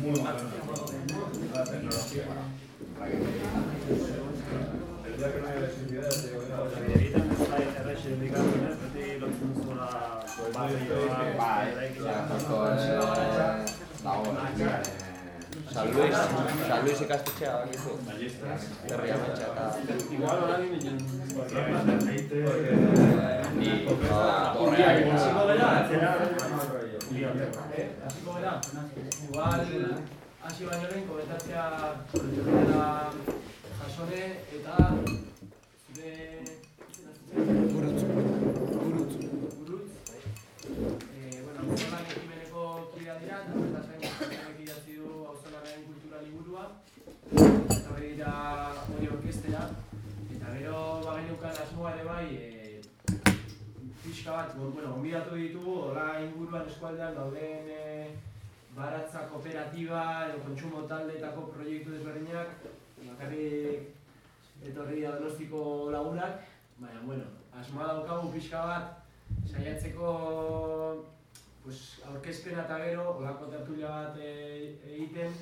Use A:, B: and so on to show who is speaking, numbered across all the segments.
A: muy mal la tecnología. El día que no haya electricidad, te digo, no,
B: Egiten ez da errexe indikatzen, beti lotzen duzula barrioa,
C: Bai,
B: eraikina.
C: ja, justo, eh, dago, eh, San Luis, San Luis ikastetxea bakizu. Herri ametsa eta...
B: Igual orain egin
C: Ni, ba, dorreak
B: Hasiko dela,
D: gara, igual hasi baino lehen komentatzea proiektuera jasone eta zure
E: Gurutz. Gurutz.
D: buruz. Eh, bueno, auzolan ekimeneko kidea dira, eta auzolanek idatzi du auzolanaren kultura liburua. Eta hori dira hori orkestera. Eta gero bageneukan asmoa ere bai, eh, pixka bat, bueno, onbidatu ditugu, hola inguruan eskualdean dauden e, baratza kooperatiba edo kontsumo taldeetako proiektu desberdinak, bakarrik etorri da donostiko lagunak, baina, bueno, asmoa daukagu pixka bat, saiatzeko pues, aurkezpena eta gero, olako tertulia bat e, egiten,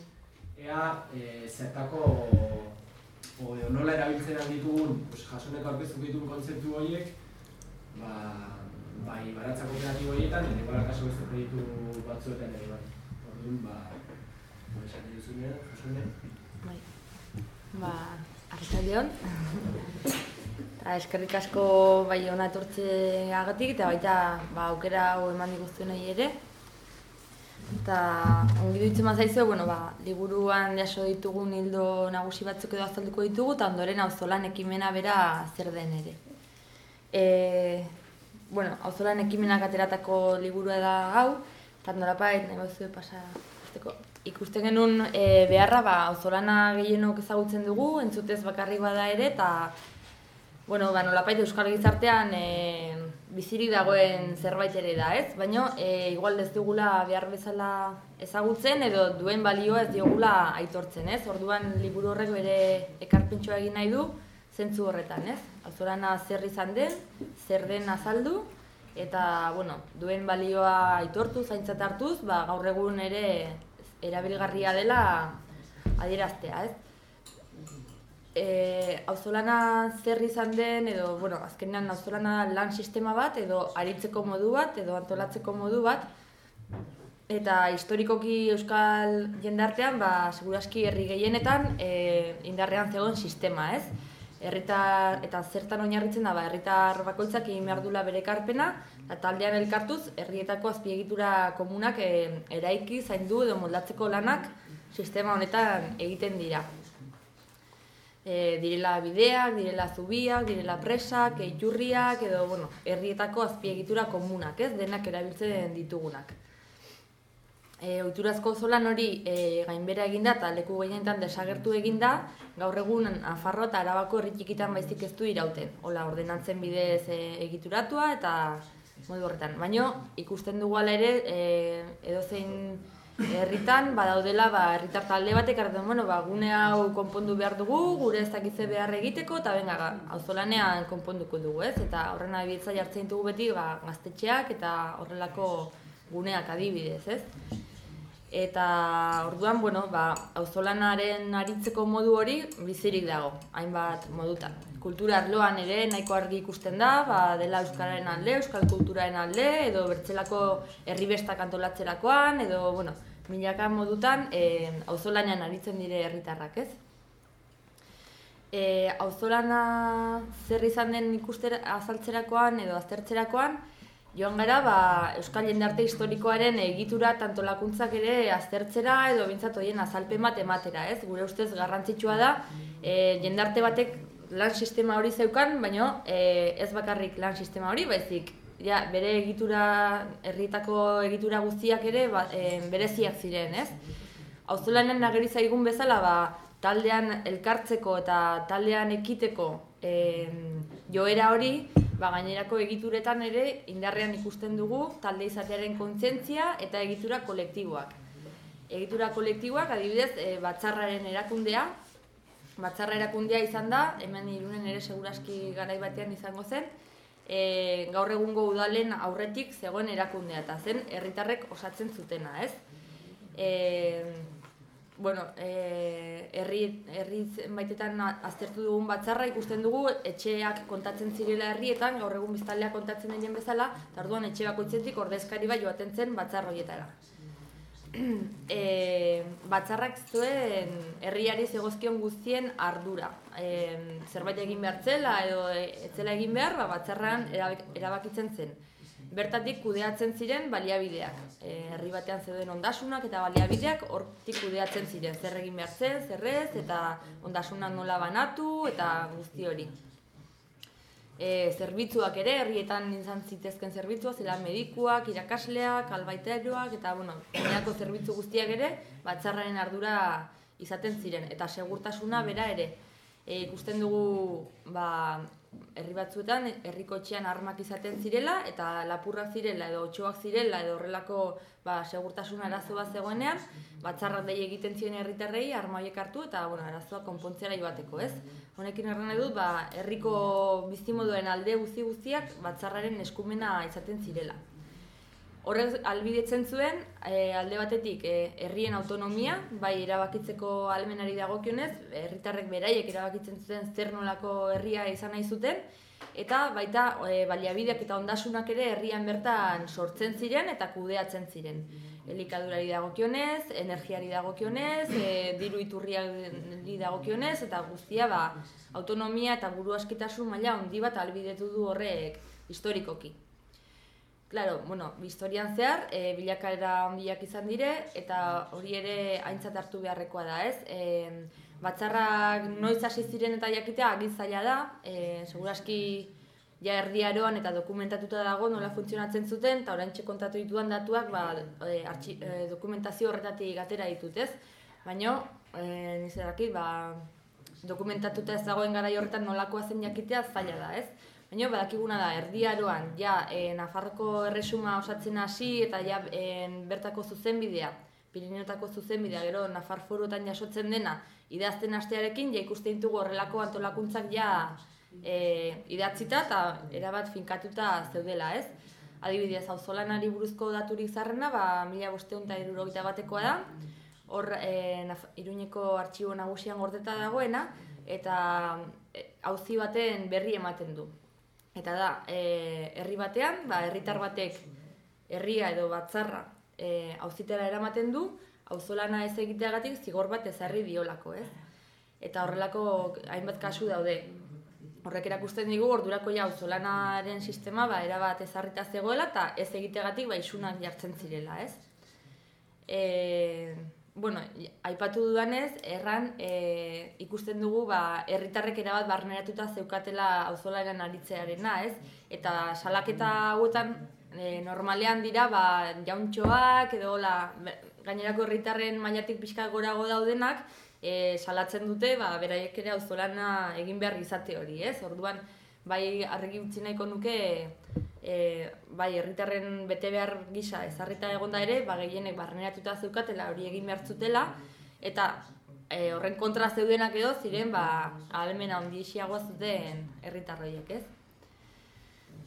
D: ea e, zertako o, edo nola erabiltzen ditugun, pues, jasoneko aurkeztuko ditugun kontzeptu horiek, ba, bai baratza kooperatibo horietan, eta igual akaso beste proiektu batzuetan ere bai. Orduan, ba, ba, esan duzunean, Josune.
F: Bai. Ba, arratsaldeon. Eta eskerrik asko bai ona etortzeagatik eta baita ba, aukera hau eman diguztenei ere. Eta ongi duitzen bazaizu, bueno, ba, liburuan jaso ditugun hildo nagusi batzuk edo azalduko ditugu, eta ondoren auzolan ekimena bera zer den ere. E, bueno, auzolan ekimenak ateratako liburua da hau, eta nolapait, nahi bauzue pasa hasteko. Ikusten genuen e, beharra, ba, auzolana gehienok ezagutzen dugu, entzutez bakarrik bada ere, eta bueno, ba, nolapait euskal gizartean e, bizirik dagoen zerbait ere da, ez? Baina e, igual ez dugula behar bezala ezagutzen edo duen balioa ez diogula aitortzen, ez? Orduan liburu horrek bere ekarpentsoa egin nahi du zentzu horretan, ez? Auzolana zer izan den, zer den azaldu, eta, bueno, duen balioa aitortu, zaintzat hartuz, ba, gaur egun ere erabilgarria dela adieraztea, ez? E, auzolana zer izan den, edo, bueno, azkenean auzolana lan sistema bat, edo aritzeko modu bat, edo antolatzeko modu bat, eta historikoki euskal jendartean, ba, seguraski herri gehienetan e, indarrean zegoen sistema, ez? Herritar, eta zertan oinarritzen da, ba, herritar bakoitzak egin behar dula bere ekarpena, eta taldean elkartuz, herrietako azpiegitura komunak e, eraiki, zaindu edo moldatzeko lanak sistema honetan egiten dira. E, direla bideak, direla zubiak, direla presak, iturriak, edo, bueno, herrietako azpiegitura komunak, ez, denak erabiltzen ditugunak. E, oiturazko zolan hori e, gainbera eginda eta leku gehienetan desagertu eginda, gaur egun Nafarroa eta Arabako herri txikitan baizik ez du irauten. Hola, ordenantzen bidez e, egituratua eta modu horretan. Baina ikusten dugu ala ere, e, edozein herritan badaudela ba herritar talde batek hartzen, bueno, ba gune hau konpondu behar dugu, gure ez dakitze behar egiteko eta benga ga, auzolanean konponduko dugu, ez? Eta horren adibidetza jartzen ditugu beti ba, gaztetxeak eta horrelako guneak adibidez, ez? Eta orduan, bueno, ba, auzolanaren aritzeko modu hori bizirik dago, hainbat modutan. Kultura arloan ere nahiko argi ikusten da, ba, dela euskararen alde, euskal kulturaren alde, edo bertzelako herribestak antolatzerakoan, edo, bueno, milaka modutan e, auzolanean aritzen dire herritarrak, ez? E, auzolana zer izan den ikustera azaltzerakoan edo aztertzerakoan, Joan gara, ba, Euskal Jendarte historikoaren egitura tantolakuntzak ere aztertzera edo bintzat horien azalpen bat ematera, ez? Gure ustez garrantzitsua da, e, jendarte batek lan sistema hori zeukan, baina e, ez bakarrik lan sistema hori, baizik ja, bere egitura, herrietako egitura guztiak ere ba, e, bereziak ziren, ez? Auzolanen nageri zaigun bezala, ba, taldean elkartzeko eta taldean ekiteko e, joera hori, ba, gainerako egituretan ere indarrean ikusten dugu talde izatearen kontzientzia eta egitura kolektiboak. Egitura kolektiboak adibidez e, batzarraren erakundea, batzarra erakundea izan da, hemen irunen ere seguraski garai batean izango zen, e, gaur egungo udalen aurretik zegoen erakundea eta zen herritarrek osatzen zutena, ez? E, bueno, e, herri, herri baitetan aztertu dugun batzarra ikusten dugu etxeak kontatzen zirela herrietan, gaur egun biztanleak kontatzen diren bezala, eta orduan etxe bakoitzetik ordezkari bat joaten zen batzar horietara. e, batzarrak zuen herriari zegozkion guztien ardura. E, zerbait egin behar zela edo ez zela egin behar, ba, batzarran erabak- erabakitzen zen. Bertatik kudeatzen ziren baliabideak. E, herri batean zeuden ondasunak eta baliabideak hortik kudeatzen ziren. Zer egin behar zen, zerrez, eta ondasunak nola banatu, eta guzti hori. E, zerbitzuak ere, herrietan izan zitezken zerbitzua, zela medikuak, irakasleak, albaiteroak, eta bueno, gainerako zerbitzu guztiak ere, batzarraren ardura izaten ziren, eta segurtasuna bera ere. E, ikusten dugu, ba, herri batzuetan, herriko etxean armak izaten zirela, eta lapurrak zirela, edo otxoak zirela, edo horrelako ba, segurtasun arazo bat zegoenean, batzarrak dei egiten ziren herritarrei arma horiek hartu, eta bueno, arazoa konpontzera joateko, ez? Honekin erran nahi dut, ba, herriko bizimoduen alde guzti guztiak batzarraren eskumena izaten zirela. Horrek albidetzen zuen, e, alde batetik e, herrien autonomia, bai erabakitzeko almenari dagokionez, herritarrek beraiek erabakitzen zuten zer nolako herria izan nahi zuten, eta baita e, baliabideak eta ondasunak ere herrian bertan sortzen ziren eta kudeatzen ziren. Elikadurari dagokionez, energiari dagokionez, e, diru iturriari dagokionez, eta guztia ba, autonomia eta buru askitasun maila handi bat albidetu du horrek historikoki. Claro, bueno, historian zehar, e, bilakaera handiak izan dire, eta hori ere aintzat hartu beharrekoa da, ez? E, batzarrak noiz hasi ziren eta jakitea agin zaila da, e, seguraski ja erdiaroan eta dokumentatuta dago nola funtzionatzen zuten, eta oraintxe kontatu ditudan datuak ba, e, artxi, e, dokumentazio horretatik atera ditut, ez? Baina, e, nizerakit, ba, dokumentatuta ez dagoen gara horretan nolakoa zen jakitea zaila da, ez? Baina badakiguna da, erdiaroan, ja, e, Nafarroko erresuma osatzen hasi eta ja, e, bertako zuzenbidea, Pirineotako zuzenbidea, gero Nafar foruetan jasotzen dena, idazten hastearekin, ja ikusten ditugu horrelako antolakuntzak ja e, idatzita eta erabat finkatuta zeudela, ez? Adibidez, auzolanari buruzko daturik zarrena, ba, mila bosteun eta irurogeita batekoa da, hor e, Iruñeko artxibo nagusian gordeta dagoena, eta e, auzi baten berri ematen du. Eta da, e, herri batean, ba, herritar batek herria edo batzarra e, auzitera eramaten du, auzolana ez egiteagatik zigor bat ezarri diolako, ez? Eta horrelako hainbat kasu daude. Horrek erakusten digu ordurako ja auzolanaren sistema ba erabat ezarrita zegoela eta ez egiteagatik ba isunak jartzen zirela, ez? E, bueno, aipatu dudanez, erran e, ikusten dugu ba, herritarrek erabat barneratuta zeukatela auzolaren aritzearena, ez? Eta salaketa hauetan e, normalean dira ba, jauntxoak edo la, gainerako herritarren mailatik pixka gorago daudenak e, salatzen dute ba, beraiek ere auzolana egin behar izate hori, ez? Orduan, bai argi utzi nahiko nuke e, bai herritarren bete behar gisa ezarrita egonda ere, ba gehienek barneratuta zeukatela hori egin behar zutela eta e, horren kontra zeudenak edo ziren ba ahalmena handixiagoa zuten herritarroiek, ez?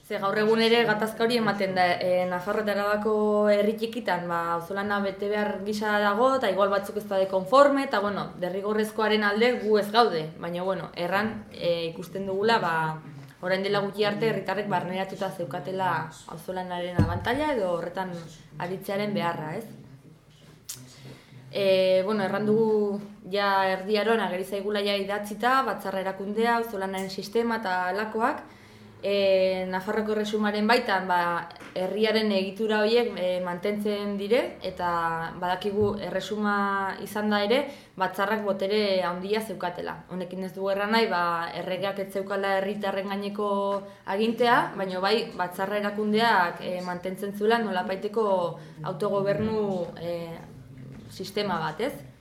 F: Ze gaur egun ere gatazka hori ematen da e, Nafarro eta Arabako herri txikitan, ba, auzolana bete behar gisa dago, eta igual batzuk ez daude konforme, eta bueno, derrigorrezkoaren alde gu ez gaude, baina bueno, erran e, ikusten dugula, ba, orain dela gutxi arte herritarrek barneratuta zeukatela auzolanaren abantaila edo horretan aritzearen beharra, ez? E, bueno, erran dugu ja erdiaroan ageri zaigula ja idatzita, batzarra erakundea, auzolanaren sistema eta alakoak, e, Nafarroko erresumaren baitan ba, herriaren egitura horiek e, mantentzen dire eta badakigu erresuma izan da ere batzarrak botere handia zeukatela. Honekin ez dugu erran nahi, ba, erregeak ez zeukala herritarren gaineko agintea, baina bai batzarra erakundeak e, mantentzen zuela nolabaiteko autogobernu e, sistema bat, ez?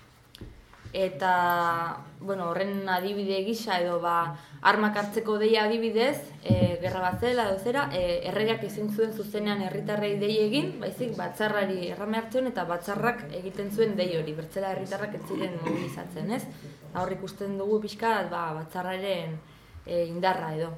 F: Eta, bueno, horren adibide gisa edo ba, armak hartzeko deia adibidez, e, gerra bat zela edo zera, e, erregeak ezin zuen zuzenean herritarrei dei egin, baizik batzarrari errame hartzen eta batzarrak egiten zuen dei hori, bertzela herritarrak ez ziren mobilizatzen, ez? Hor ikusten dugu pixka ba, batzarraren e, indarra edo.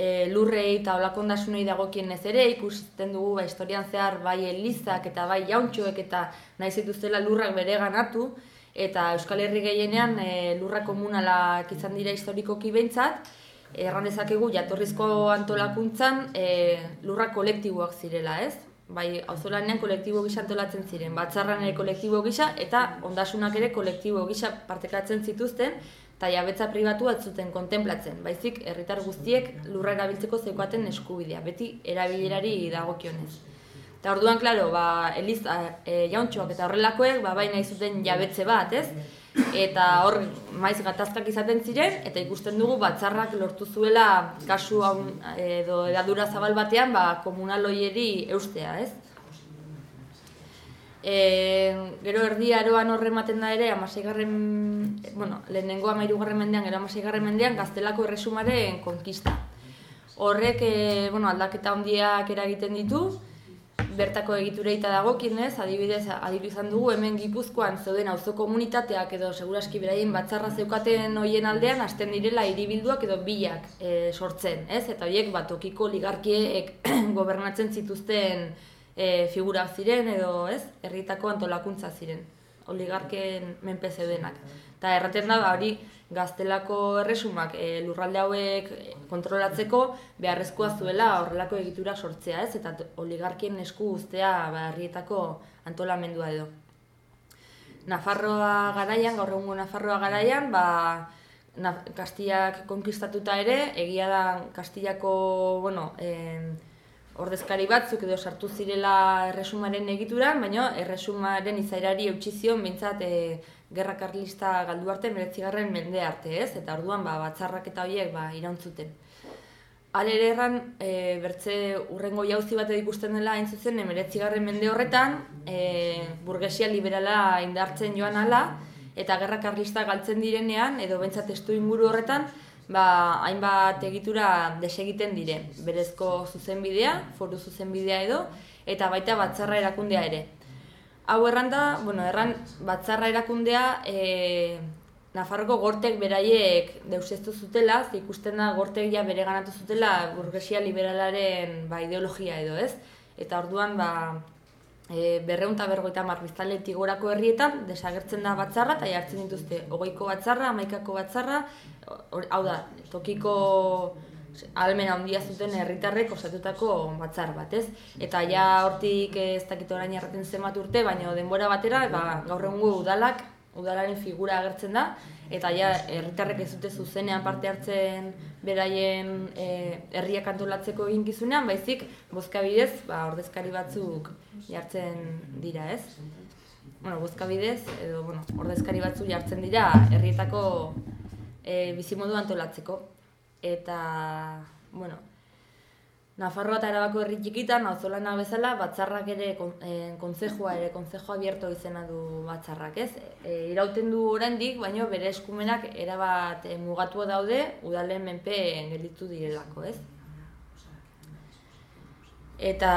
F: E, lurrei eta olakondasunei dagokien ez ere, ikusten dugu ba, historian zehar bai elizak eta bai jauntxoek eta nahi zituztela lurrak bere hartu, eta Euskal Herri gehienean e, lurra komunalak izan dira historikoki behintzat, erran dezakegu jatorrizko antolakuntzan e, lurra kolektiboak zirela, ez? Bai, auzolanean kolektibo gisa antolatzen ziren, batzarran ere kolektibo gisa eta ondasunak ere kolektibo gisa partekatzen zituzten, eta jabetza pribatu bat zuten kontemplatzen, baizik herritar guztiek lurra erabiltzeko zeukaten eskubidea, beti erabilerari dagokionez. Eta orduan, klaro, ba, eliz, e, jauntxoak eta horrelakoek, ba, bai nahi zuten jabetze bat, ez? Eta hor, maiz gatazkak izaten ziren, eta ikusten dugu batzarrak lortu zuela kasu edo edadura zabal batean, ba, komunaloieri eustea, ez? E, gero erdi aroan horre ematen da ere, amaseigarren, bueno, lehenengo amairugarren mendean, gero amaseigarren mendean, gaztelako erresumaren konkista. Horrek, e, bueno, aldaketa handiak eragiten ditu, bertako egitureita dagokienez, adibidez, adiru izan dugu hemen Gipuzkoan zeuden auzo komunitateak edo seguraski beraien batzarra zeukaten hoien aldean hasten direla hiribilduak edo bilak e, sortzen, ez? Eta horiek bat tokiko ligarkiek gobernatzen zituzten e, figurak ziren edo, ez? Herritako antolakuntza ziren. Oligarken menpe zeudenak. Eta erraten da, ba, hori gaztelako erresumak e, lurralde hauek kontrolatzeko beharrezkoa zuela horrelako egitura sortzea ez, eta oligarkien esku guztea ba, herrietako antolamendua edo. Nafarroa garaian, gaur egungo Nafarroa garaian, ba, na, Kastillak konkistatuta ere, egia da Kastillako, bueno, eh, ordezkari batzuk edo sartu zirela erresumaren egituran, baina erresumaren izairari eutxi zion bintzat e, gerra karlista galdu arte, meretzigarren mende arte, ez? Eta orduan ba, batzarrak eta horiek ba, irauntzuten. Hale ere erran, e, bertze urrengo jauzi bat ikusten dela hain zuzen, emeretzigarren mende horretan, e, burgesia liberala indartzen joan ala, eta gerra karlista galtzen direnean, edo bentsat testu inguru horretan, ba, hainbat egitura desegiten dire. Berezko zuzenbidea, foru zuzenbidea edo, eta baita batzarra erakundea ere. Hau erranda, bueno, erran batzarra erakundea e, Nafarroko gortek beraiek deusestu zutela, ikusten da gortek ja bere ganatu zutela burgesia liberalaren ba, ideologia edo, ez? Eta orduan, ba, e, berreun eta bergoita marbiztaletik gorako herrietan, desagertzen da batzarra, eta jartzen dituzte, hogeiko batzarra, amaikako batzarra, hau da, tokiko almen handia zuten herritarrek osatutako batzar bat, ez? Eta ja hortik ez dakit orain erraten zenbat urte, baina denbora batera, ba, gaur egungo udalak, udalaren figura agertzen da, eta ja herritarrek ez dute zuzenean parte hartzen beraien e, herriak antolatzeko eginkizunean, baizik bozka bidez, ba, ordezkari batzuk jartzen dira, ez? Bueno, bozka bidez, edo, bueno, ordezkari batzuk jartzen dira herrietako e, bizimodu antolatzeko eta, bueno, Nafarroa eta Arabako herri txikitan, auzolana bezala, batzarrak ere, e, konzejua ere, konzejua abierto izena du batzarrak, ez? E, irauten du oraindik, baina bere eskumenak erabat e, mugatu daude, udalen menpe gelditu direlako, ez? Eta,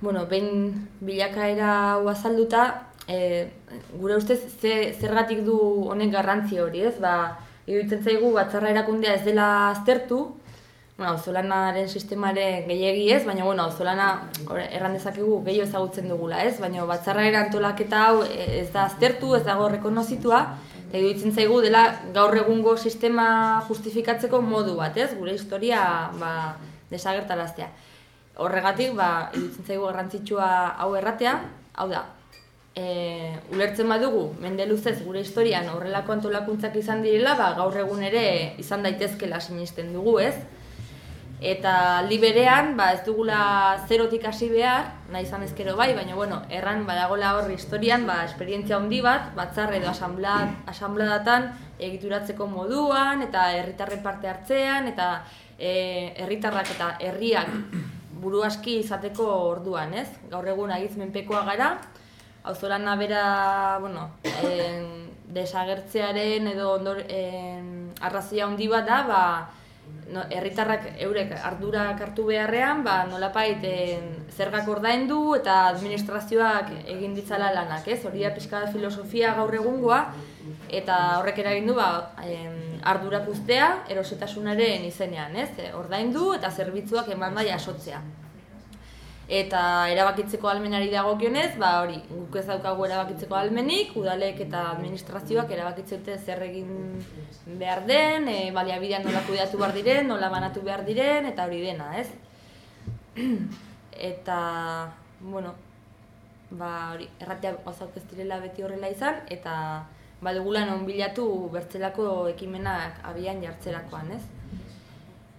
F: bueno, behin bilakaera hau azalduta, e, gure ustez, ze, zergatik du honek garrantzi hori, ez? Ba, iruditzen zaigu batzarra erakundea ez dela aztertu, bueno, auzolanaren sistemaren gehiegi ez, baina bueno, auzolana erran dezakegu gehiago ezagutzen dugula, ez? Baina batzarra antolaketa hau ez da aztertu, ez dago rekonozitua, eta iruditzen zaigu dela gaur egungo sistema justifikatzeko modu bat, ez? Gure historia ba, desagertaraztea. Horregatik, ba, iruditzen zaigu garrantzitsua hau erratea, hau da, e, ulertzen badugu, mende luzez gure historian horrelako antolakuntzak izan direla, ba, gaur egun ere izan daitezkela sinisten dugu, ez? Eta aldi berean, ba, ez dugula zerotik hasi behar, nahi izan ezkero bai, baina bueno, erran badagola horri historian, ba, esperientzia handi bat, batzarre edo asanbladatan egituratzeko moduan, eta herritarren parte hartzean, eta e, herritarrak eta herriak buru aski izateko orduan, ez? Gaur egun agizmenpekoa gara, auzolana bera, bueno, en, desagertzearen edo ondor, en, arrazia handi bat da, ba, no, herritarrak eurek ardurak hartu beharrean, ba, nolapait zergak ordaindu eta administrazioak egin ditzala lanak, ez? Hori da pixka filosofia gaur egungoa, eta horrek eragin du ba, em, ardurak uztea erosetasunaren izenean, ez? Ordaindu eta zerbitzuak eman da jasotzea. Eta erabakitzeko almenari dagokionez, ba hori, guk ez daukagu erabakitzeko almenik, udalek eta administrazioak erabakitzen dute zer egin behar den, e, baliabidean nola kudeatu behar diren, nola banatu behar diren, eta hori dena, ez? eta, bueno, ba hori, erratea gauzak ez direla beti horrela izan, eta badugula non bilatu bertzelako ekimenak abian jartzerakoan, ez?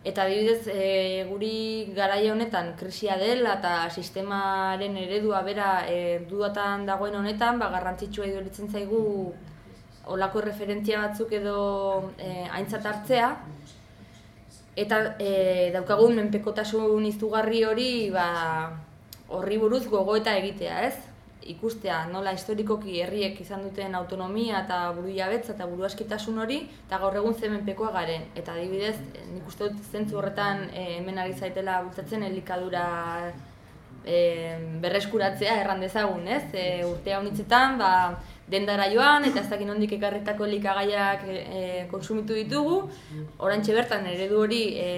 F: Eta adibidez, e, guri garaia honetan krisia dela eta sistemaren eredua bera e, dudatan dagoen honetan, ba, garrantzitsua iduritzen zaigu olako referentzia batzuk edo e, aintzat hartzea. Eta e, daukagun menpekotasun izugarri hori ba, horri buruz gogoeta egitea, ez? Ikustea nola historikoki herriek izan duten autonomia eta buru jabetza eta buru askitasun hori, eta gaur egun zemenpekoa garen. Eta adibidez, nik uste dut zentzu horretan e, hemen ari zaitela bultzatzen elikadura e, berreskuratzea erran dezagun, ez? E, urtea honitzetan, ba, dendara joan eta ez dakin hondik ekarretako likagaiak e, konsumitu ditugu. Orantxe bertan eredu hori e,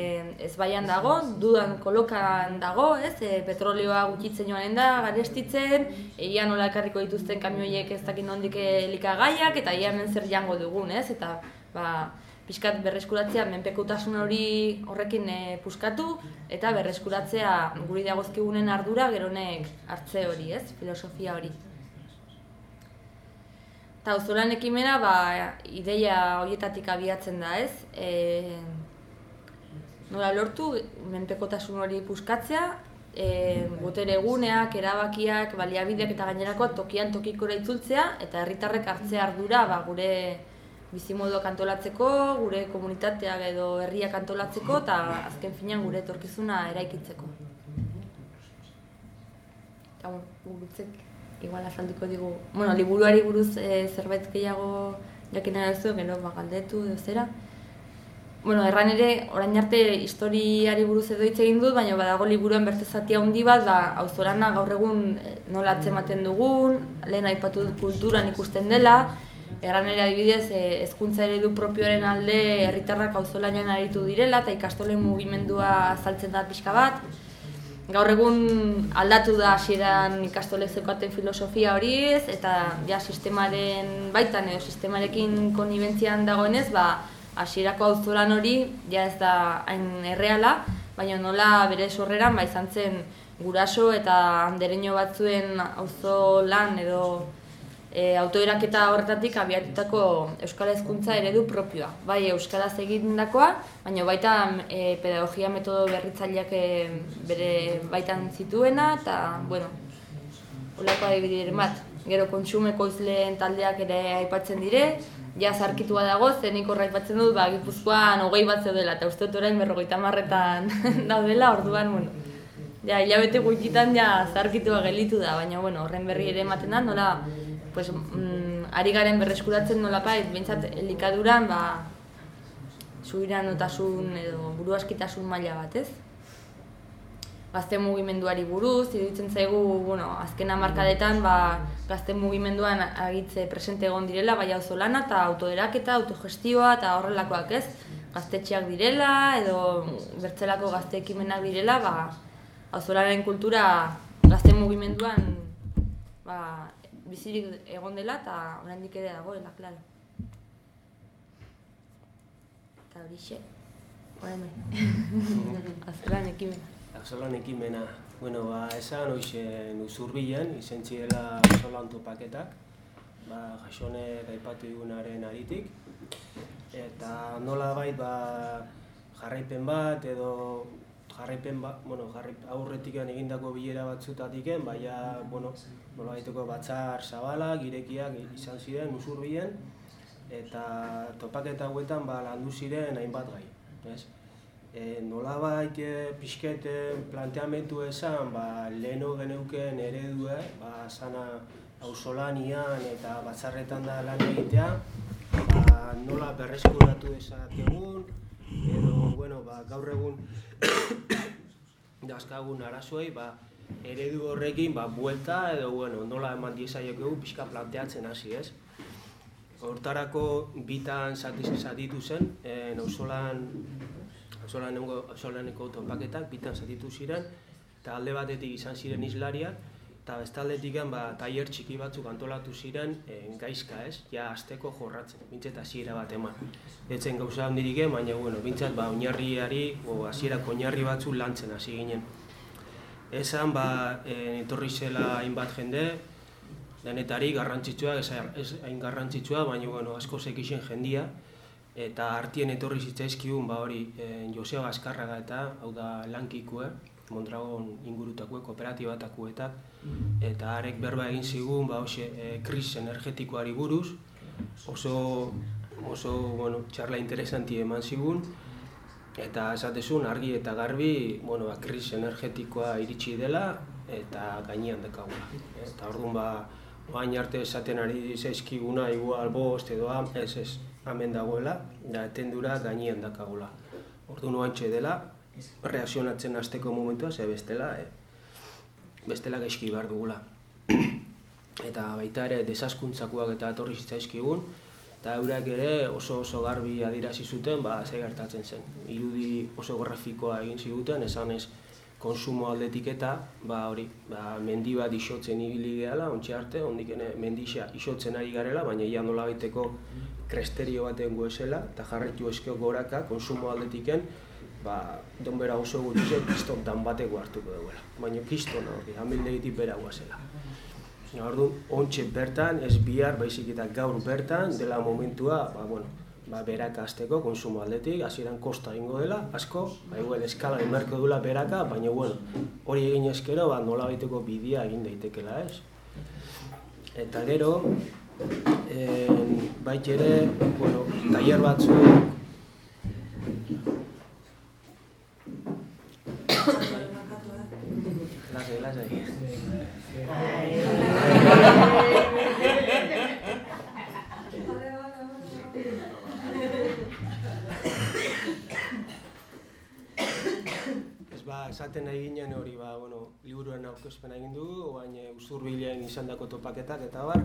F: ez baian dago, dudan kolokan dago, ez? E, petrolioa gutxitzen joanen da, garestitzen, egia nola ekarriko dituzten kamioiek ez dakin hondik likagaiak eta ia hemen zer jango dugun, ez? Eta ba, pixkat berreskuratzea menpekutasun hori horrekin e, puskatu eta berreskuratzea guri dagozkigunen ardura geronek hartze hori, ez? Filosofia hori. Eta auzolan ekimena, ba, ideia horietatik abiatzen da, ez? E, nola lortu, menpekotasun hori puskatzea, e, botere eguneak, erabakiak, baliabideak eta gainerakoak tokian tokikora itzultzea, eta herritarrek hartzea ardura ba, gure bizimoduak antolatzeko, gure komunitateak edo herriak antolatzeko, eta azken finean gure etorkizuna eraikitzeko. Eta, gurutzek igual azalduko digu, bueno, liburuari buruz e, zerbait gehiago jakina duzu, gero ba, galdetu edo zera. Bueno, erran ere, orain arte historiari buruz edo hitz egin dut, baina badago liburuan berte zati handi bat, ba, auzorana gaur egun eh, nola atzematen dugun, lehen aipatu kulturan ikusten dela, erran ere adibidez, e, ezkuntza eredu propioaren alde herritarrak auzolanean aritu direla, eta ikastolen mugimendua azaltzen da pixka bat, Gaur egun aldatu da hasieran ikastolek zeukaten filosofia hori ez, eta ja sistemaren baitan edo sistemarekin konibentzian dagoenez, ba, hasierako auzolan hori ja ez da hain erreala, baina nola bere sorreran ba, izan zen guraso eta andereño batzuen auzo lan edo e, autoeraketa horretatik abiatutako Euskal Hezkuntza eredu propioa. Bai, Euskaraz egindakoa, baina baita e, pedagogia metodo berritzaileak e, bere baitan zituena, eta, bueno, holako adibideren bat. Gero kontsumeko izleen taldeak ere aipatzen dire, ja zarkitua dago, zenik horra aipatzen dut, ba, gipuzkoan hogei bat zeudela, eta uste orain berrogeita marretan daudela, orduan, bueno, ja, hilabete gutxitan ja zarkitua gelitu da, baina, bueno, horren berri ere ematen da, nola, pues, mm, ari garen berreskuratzen nolapait, bintzat elikaduran, ba, zuiran otasun edo buruaskitasun maila bat, ez? Gazte mugimenduari buruz, iruditzen zaigu, bueno, azken hamarkadetan, ba, gazte mugimenduan agitze presente egon direla, bai auzo lana eta autoderaketa, autogestioa eta horrelakoak, ez? Gaztetxeak direla edo bertzelako gazte ekimenak direla, ba, auzolaren kultura gazte mugimenduan ba, bizirik egon dela eta oraindik ere dagoela, klaro. Eta hori xe, orain bai. Azkelan ekimena.
G: Azolan ekimena, bueno, ba, esan hoxe nuzurbilen, izen txirela azolan topaketak, ba, jasonek aipatu digunaren aritik, eta nola bait, ba, jarraipen bat, edo jarraipen ba, bueno, jarraipen aurretik egindako bilera batzutatik, baina, bueno, nola batzar zabala, girekiak izan ziren, usur eta topaketa hauetan ba, landu ziren hainbat gai. Ez? E, nola bait e, pixket planteamentu esan, ba, leheno geneuken eredue, ba, sana ausolanian eta batzarretan da lan egitea, ba, nola berreskuratu egun, edo, bueno, ba, gaur egun dazkagun arazoei, ba, eredu horrekin, ba, buelta edo, bueno, nola eman diezaiokegu pixka planteatzen hasi, ez? Hortarako bitan zatiz zatitu zen, e, nauzolan, nauzolaneko, nauzolaneko topaketak bitan zatitu ziren, eta alde batetik izan ziren islariak, eta bestaldetik ba, tailer txiki batzuk antolatu ziren e, gaizka ez, ja azteko jorratzen, bintzat hasiera bat eman. Etzen gauza handirik egin, baina bueno, bintzat ba, oinarriari, o hasierako oinarri batzuk lantzen hasi ginen. Esan, ba, e, etorri zela hainbat jende, denetari garrantzitsua, ez, ez hain garrantzitsua, baina bueno, asko zekixen jendia, eta hartien etorri zitzaizkigun, ba hori, e, Joseba Azkarraga eta, hau da, lankikue, Mondragon ingurutako kooperatibatakoetak eta arek berba egin zigun ba hoxe e, kris energetikoari buruz. Oso oso bueno, txarla interesanti eman zigun. Eta esatezun argi eta garbi bueno, ba, kris energetikoa iritsi dela eta gainean dekagula. Eta orduan ba, bain arte esaten ari zaizkiguna igual bost edo ez ez, hemen dagoela, da etendura gainean dakagula. Orduan oantxe dela, reakzionatzen hasteko momentua, ze bestela, e, bestela gaizki behar dugula. eta baita ere desaskuntzakoak eta etorri zitzaizkigun, eta eurak ere oso oso garbi adirazi zuten, ba, ze gertatzen zen. Irudi oso grafikoa egin ziguten, esan ez konsumo aldetik eta, ba, hori, ba, mendi bat isotzen ibili gehala, ontsi arte, ondik ene mendixea isotzen ari garela, baina ia nola baiteko kresterio baten guezela, eta jarretu eskio goraka konsumo aldetiken, ba, donbera oso gutxi kiston dan bateko hartuko duela. Baina kiston hori, hamildegitik bera guazela. Ordu, ontxe bertan, ez bihar, baizik eta gaur bertan, dela momentua, ba, bueno, ba, beraka azteko konsumo aldetik, hasieran kosta egingo dela, asko, ba, igual, eskala emerko dula beraka, baina, bueno, hori egin eskero, ba, nola baiteko bidea egin daitekela, ez? Eta gero, en, bait ere, bueno, tailer batzuk, Lasai, lasai. Ba, esaten nahi ginen hori, ba, bueno, liburuen aurkezpen egin dugu, baina usurbilean izan dako topaketak eta bar.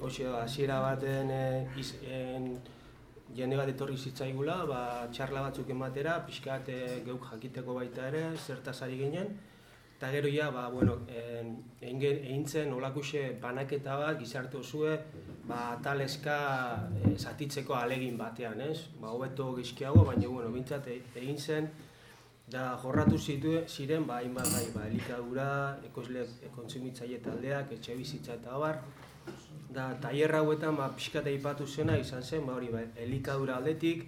G: Hoxe, hasiera baten e, iz, en, jende bat etorri zitzaigula, ba, txarla batzuk ematera, pixkat e, geuk jakiteko baita ere, zertaz ari ginen. Eta gero ja, ba, bueno, en, egin, zen olakuxe banaketa bat gizarte osue, ba, taleska e, zatitzeko alegin batean, ez? Ba, hobeto gizkiago, baina, bueno, bintzat e- egin zen, da jorratu zitu, ziren, ba, hainbat gai, ba, elikadura, ekosle, kontsumitzaile taldeak, etxe bizitza eta abar, da tailer hauetan ba pixkat aipatu zena izan zen ba hori ba elikadura aldetik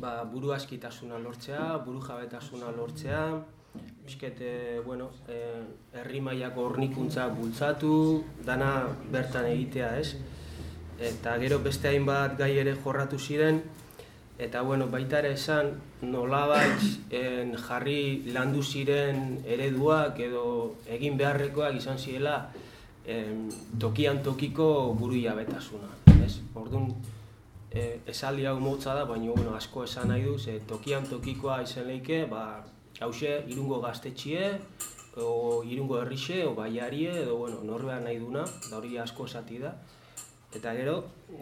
G: ba buru askitasuna lortzea, buru jabetasuna lortzea, pixket eh, bueno, eh, herri mailako hornikuntza bultzatu, dana bertan egitea, ez? Eta gero beste hainbat gai ere jorratu ziren eta bueno, baita ere esan nolabait en, jarri landu ziren ereduak edo egin beharrekoak izan zirela em, tokian tokiko buru jabetasuna, ez? Orduan, e, esaldi hau motza da, baina bueno, asko esan nahi du, ze tokian tokikoa izan leike, ba, hause, irungo gaztetxie, o irungo herrixe, o baiarie, edo bueno, norbean nahi duna, da hori asko esati da. Eta gero,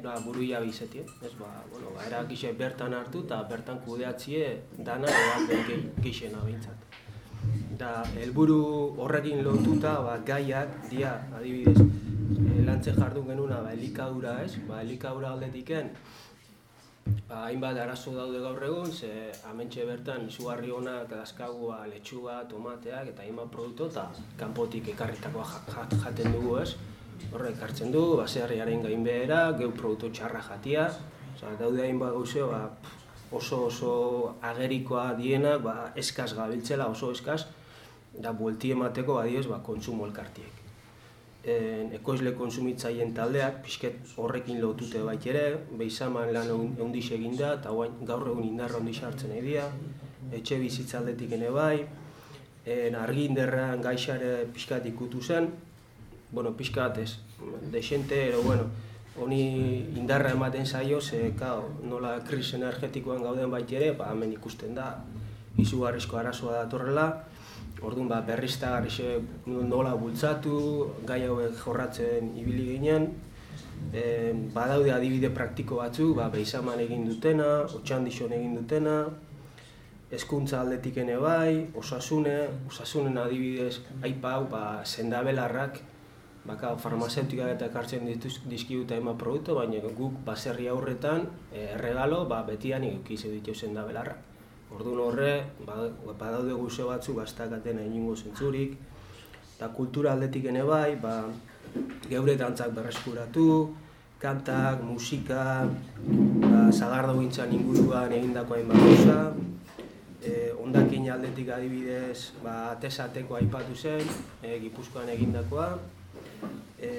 G: ba, buru jabe izetie, ez, ba, bueno, ba, erakixe bertan hartu eta bertan kudeatzie dana edo geixena behintzat. Da, helburu horrekin lotuta, ba, gaiak, dia, adibidez, e, lantzen jardun genuna, ba, elikadura, ez? Ba, elikadura aldetiken, ba, hainbat arazo daude gaur egun, ze amentxe bertan izugarri ona eta dazkagua letxuga, tomateak eta hainbat produktu eta kanpotik ekarritakoa ja- ja- jaten dugu, ez? Horrek ekartzen du, baserriaren gain behera, geu produktu txarra jatia, Osea, daude hainbat gauzeo, ba, oso oso agerikoa dienak, ba, eskaz gabiltzela, oso eskaz, da buelti emateko badiez ba, kontsumo elkartiek. En, ekoizle konsumitzaileen taldeak, pixket horrekin lotute bait ere, behizaman lan handiz egin da, eta guain, gaur egun indarra handiz hartzen nahi dira, etxe bizitzaldetik ene bai, en, arginderran gaixare pixkat ikutu zen, bueno, pixkat ez, desente, ero, bueno, honi indarra ematen zaio, ze, kao, nola krisi energetikoan gauden bait ere, ba, hemen ikusten da, izugarrizko arazoa datorrela, Orduan ba, berriztagarrixe nola bultzatu, gai hauek jorratzen ibili ginen. E, badaude adibide praktiko batzuk, ba, Beizaman egin dutena, Otxandixon egin dutena, hezkuntza aldetik ene bai, osasune, osasunen adibidez aipa hau, ba, sendabelarrak, baka farmazeutika eta ekartzen dituz dizkiduta ema produktu, baina guk baserri aurretan, e, erregalo, ba, betian ikukizu ditu sendabelarrak. Orduan horre, ba- badaude guze batzu bastakaten egingo zentzurik, eta kultura aldetik ene bai, ba, geure dantzak berreskuratu, kantak, musika, ba, zagardo gintzan inguruan egindako hainbat gauza, e, ondakin aldetik adibidez, ba, atesateko aipatu zen, e, Gipuzkoan egindakoa, e,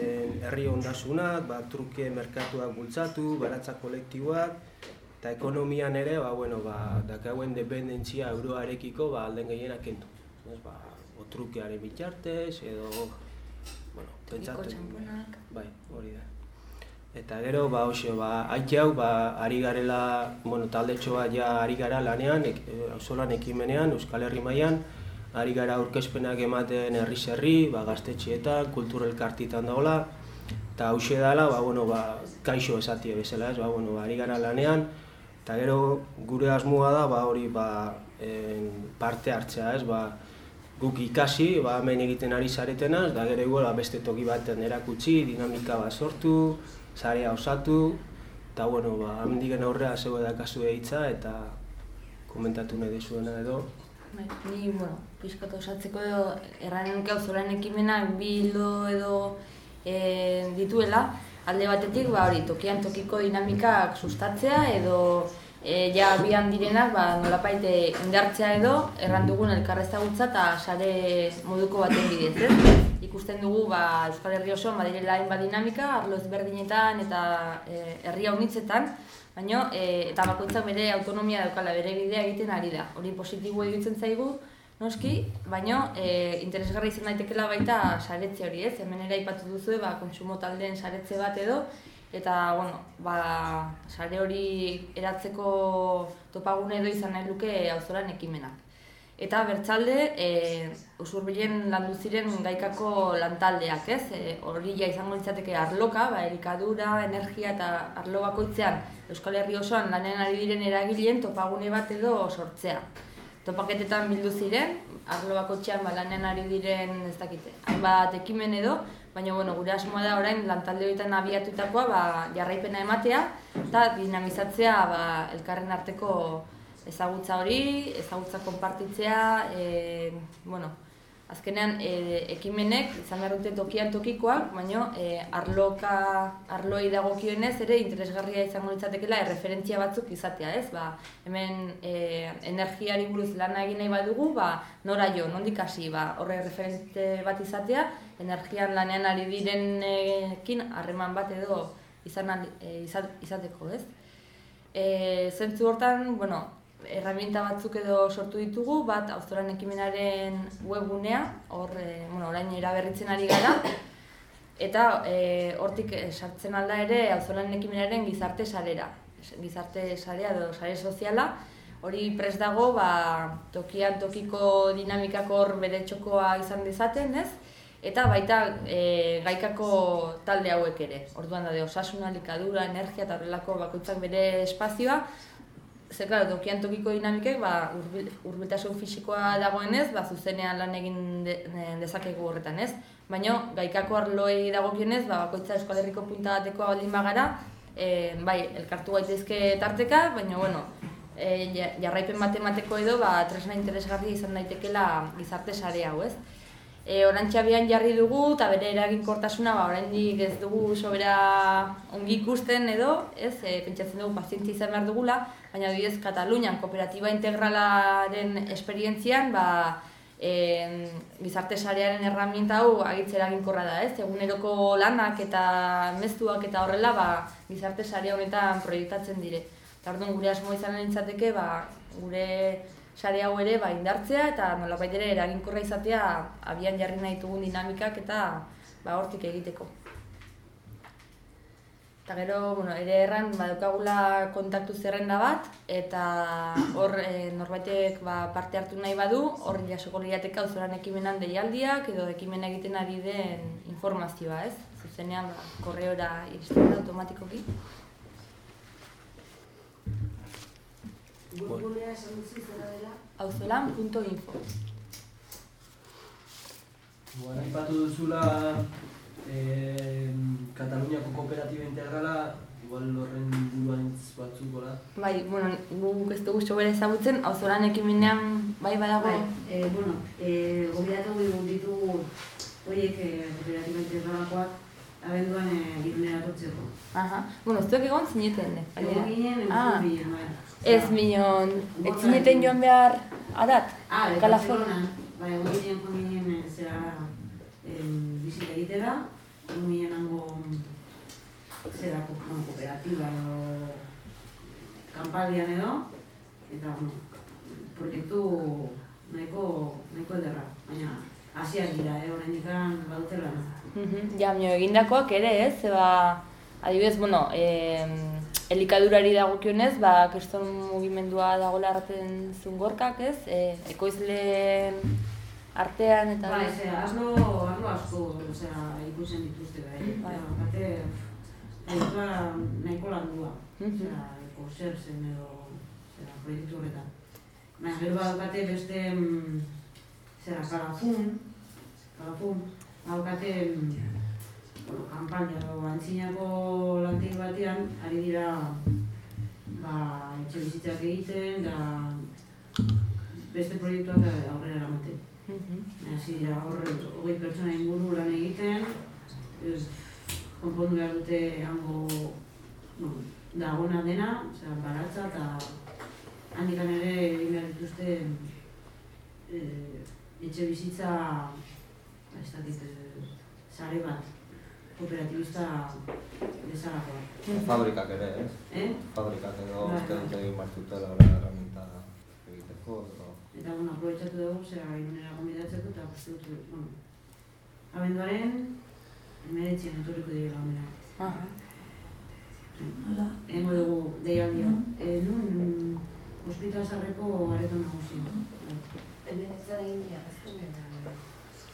G: herri ondasunak, ba, truke merkatuak bultzatu, baratza kolektiboak, eta ekonomian ere, ba, bueno, ba, dakauen dependentzia euroarekiko ba, alden gehienak kendu. Ez, ba, o trukearen bitartez, edo, bueno,
F: txamponak.
G: Bai, hori da. Eta gero, ba, hoxe, ba, haitxe hau, ba, ari garela, bueno, taldetxo bat ja ari gara lanean, ek, e, auzolan ekimenean, Euskal Herri mailan, ari gara aurkezpenak ematen herriz herri, ba, gaztetxeetan, kultur elkartitan dagoela, eta hause dela, ba, bueno, ba, kaixo esatie bezala, ez, ba, bueno, ba, ari gara lanean, eta gero gure asmoa da, ba, hori, ba, en, parte hartzea, ez, ba, guk ikasi, ba, hemen egiten ari zaretenaz, da gero igual, ba, beste toki baten erakutsi, dinamika bat sortu, zarea osatu, eta bueno, ba, hemendiken aurrea zeu edakazu hitza eta komentatu nahi dizuena edo.
F: Bai, ni, bueno, pixkat osatzeko edo erranen nuke auzolan ekimenak bi hildo edo e, dituela, alde batetik, ba, hori, tokian tokiko dinamikak sustatzea edo e, ja bian direnak, ba, nolapait e, indartzea edo erran dugun elkarrezagutza eta sare moduko baten bidez, ez? Ikusten dugu, ba, Euskal Herri osoan badirela hainbat dinamika, arlo ezberdinetan eta e, herri haunitzetan, baina e, eta bakoitzak bere autonomia daukala, bere bidea egiten ari da. Hori positibo iruditzen zaigu, noski, baina e, interesgarri izan daitekela baita saretze hori, ez? Hemen ere aipatu duzu, ba, kontsumo taldeen saretze bat edo, eta, bueno, ba, sare hori eratzeko topagune edo izan nahi luke auzolan ekimenak. Eta bertzalde, e, usurbilen landu ziren gaikako lantaldeak, ez? E, hori ja izango litzateke arloka, ba, elikadura, energia eta arlo bakoitzean Euskal Herri osoan lanean ari diren eragileen topagune bat edo sortzea. Topaketetan bildu ziren, arlo bakoitzean ba, lanean ari diren, ez dakite, hainbat ekimen edo, baina bueno, gure asmoa da orain lantalde horietan abiatutakoa ba, jarraipena ematea eta dinamizatzea ba, elkarren arteko ezagutza hori, ezagutza konpartitzea, e, bueno, azkenean e, ekimenek izan behar dute tokian tokikoak, baina e, arloka, arloi dagokionez ere interesgarria izango litzatekeela erreferentzia batzuk izatea, ez? Ba, hemen e, energiari buruz lana egin nahi badugu, ba, nora jo, nondik hasi, ba, horre referente bat izatea, energian lanean ari direnekin harreman bat edo izan, izateko, ez? E, zentzu hortan, bueno, erraminta batzuk edo sortu ditugu, bat auzolan ekimenaren webgunea, hor, e, bueno, orain eraberritzen ari gara, eta e, hortik e, sartzen alda ere auzolan ekimenaren gizarte sarera, gizarte sarea edo sare soziala, hori pres dago, ba, tokian tokiko dinamikako hor bere txokoa izan dezaten, ez? Eta baita e, gaikako talde hauek ere. Orduan daude osasuna, likadura, energia eta horrelako bakoitzak bere espazioa, Zer, claro, tokian tokiko dinamikek, ba, hurbil- hurbiltasun fisikoa dagoenez, ba, zuzenean lan egin de, de- dezakegu horretan, ez? Baina, gaikako arloei dagokionez, ba, bakoitza Euskal Herriko punta batekoa baldin bagara, e, bai, elkartu gaitezke tarteka, baina, bueno, e, ja- jarraipen bat emateko edo, ba, tresna interesgarria izan daitekela gizarte sare hau, ez? E, orantxe abian jarri dugu eta bere eraginkortasuna ba, oraindik ez dugu sobera ongi ikusten edo, ez, e, pentsatzen dugu pazientzia izan behar dugula, baina adibidez Katalunian kooperatiba integralaren esperientzian, ba, e, gizarte sarearen erraminta hau agitze eraginkorra da, ez? Eguneroko lanak eta meztuak eta horrela, ba, gizarte sare honetan proiektatzen dire. Eta orduan gure asmoa izan litzateke, ba, gure sare hau ere ba, indartzea eta nolabait ere eraginkorra izatea abian jarri nahi ditugun dinamikak eta ba, hortik egiteko. Eta gero, bueno, ere erran badaukagula kontaktu zerrenda bat, eta hor e, norbaitek ba, parte hartu nahi badu, hor jasoko lirateke auzolan ekimenan deialdiak edo ekimena egiten ari den informazioa, ez? Zuzenean, ba, korreora iristen da automatikoki.
H: Webgunea esan duzu zera dela?
F: auzolan.info.
D: Bueno, aipatu duzula eh, Kataluniako kooperatiba integrala, igual horren buruan batzuk gola.
F: Bai, bueno, guk ez dugu sobera ezagutzen, auzolan ekimenean bai badago.
H: Bai, eh, bueno, eh, gobiatu dugu ditugu horiek eh, kooperatiba integralakoak abenduan eh, irunera tortzeko.
F: Aha. Bueno, zuek egon zineten, eh?
H: Egon ginen,
F: Ah.
H: egun ginen, bai.
F: Ez minon, ez zineten joan behar arat?
H: Ah, de
F: Kalafor-
H: Barcelona. Bai, egon ginen, joan ginen eh, zera em, bizita egitera, egon ginen hango zera bueno, kooperatiba edo kanpaldian edo, eta bueno, proiektu nahiko, nahiko ederra, baina hasiak dira, eh, oraindik badute lana.
F: Mhm, Ja, mio egindakoak ere, ez? Zeba, adibidez, bueno, em, elikadurari dagokionez, ba, kriston mugimendua dagoela arraten zuen gorkak, ez? E, ekoizleen artean eta...
H: Bai, ze, arlo, arlo asko, osea, ikusten dituzte bai.
F: Bai.
H: Bai. Bate, proiektua nahiko landua.
F: Mhm.
H: Osea, zer zen edo, zera, proiektu horretan. Baina, gero badakate beste, mm, zera, kalafun, kalafun, badakate, mm, bueno, kanpaina edo antzinako lantegi batean, ari dira, ba, etxe bizitzak egiten, da, beste proiektuak aurrera eramaten.
F: Mhm.
H: Hasi dira hor hogei pertsona inguru lan egiten, ez, konpondu behar dute hango no, dagona dena, osea, baratza eta handikan ere egin behar dituzte e, etxe bizitza, ba, ez dakit, e, sare bat, kooperatibista bezalakoa.
C: Fabrikak ere, ez?
H: Eh?
C: Fabrikak edo
H: Bai,
C: uste
H: bai.
C: dute egin behar zutela hori herramienta egiteko edo...
H: Eta bueno, aprobetsatu dugu, zera irunera gomidatzeko eta uste dut, bueno, abenduaren emeretzian etorriko direla gomera.
F: Aha.
H: Engo dugu deialdia. E, nun, mm, hospital zarreko areto nagusi.
I: Hemen ez da egin dira, ez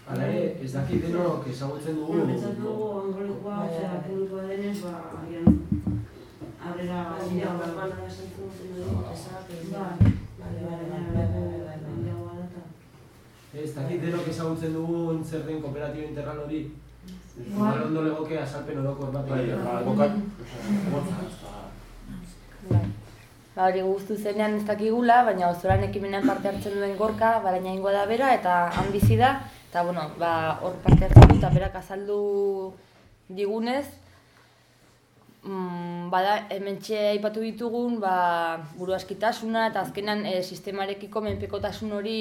D: Hala ere, ez dakit denok ezagutzen dugu.
H: Pentsatu dugu ongolekoa, zera, publikoa denez, ba, agian, aurrera,
I: Dira,
H: ba,
I: esak,
H: Bai.
I: Bale, bale.
H: handiagoa da eta.
D: Ez dakit denok ezagutzen dugu zer den kooperatiba integral hori.
H: Bai.
D: Igual ondo legoke azalpen orokor bat
B: Bai, ba.
F: Bai. Ba, hori guztu zenean ez dakigula, baina ozoran ekimenean parte hartzen duen gorka, baraina ingoa da bera, eta han bizi da, eta bueno, ba, hor parte hartzen du, eta berak azaldu digunez, mm, bada, hementxe aipatu ditugun, ba, buru askitasuna, eta azkenan e, sistemarekiko menpekotasun hori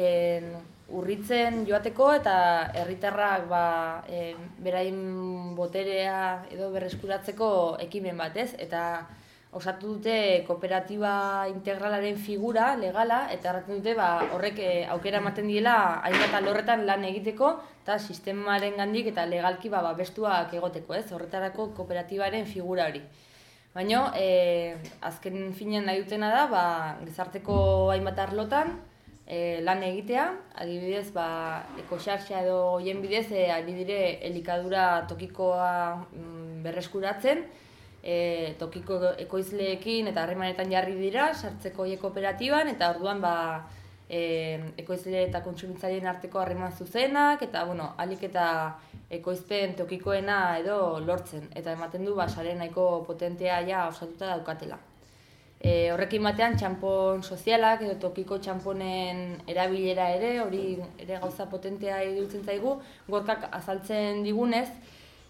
F: en, urritzen joateko, eta herritarrak ba, e, berain boterea edo berreskuratzeko ekimen bat, ez? Eta osatu dute kooperatiba integralaren figura legala eta erraten dute ba, horrek eh, aukera ematen diela hainbat alorretan lan egiteko eta sistemaren gandik eta legalki ba, babestuak egoteko, ez? Horretarako kooperatibaren figura hori. Baina, e, azken finean nahi dutena da, ba, gizarteko hainbat arlotan e, lan egitea, adibidez, ba, ekoxarxa edo hoien bidez, e, ari dire elikadura tokikoa mm, berreskuratzen, e, tokiko ekoizleekin eta harremanetan jarri dira, sartzeko horiek kooperatiban, eta orduan ba, e, ekoizle eta kontsumitzaileen arteko harreman zuzenak, eta bueno, alik eta ekoizpen tokikoena edo lortzen, eta ematen du ba, sare nahiko potentea ja osatuta daukatela. E, horrekin batean txampon sozialak edo tokiko txamponen erabilera ere, hori ere gauza potentea iruditzen zaigu, gorkak azaltzen digunez,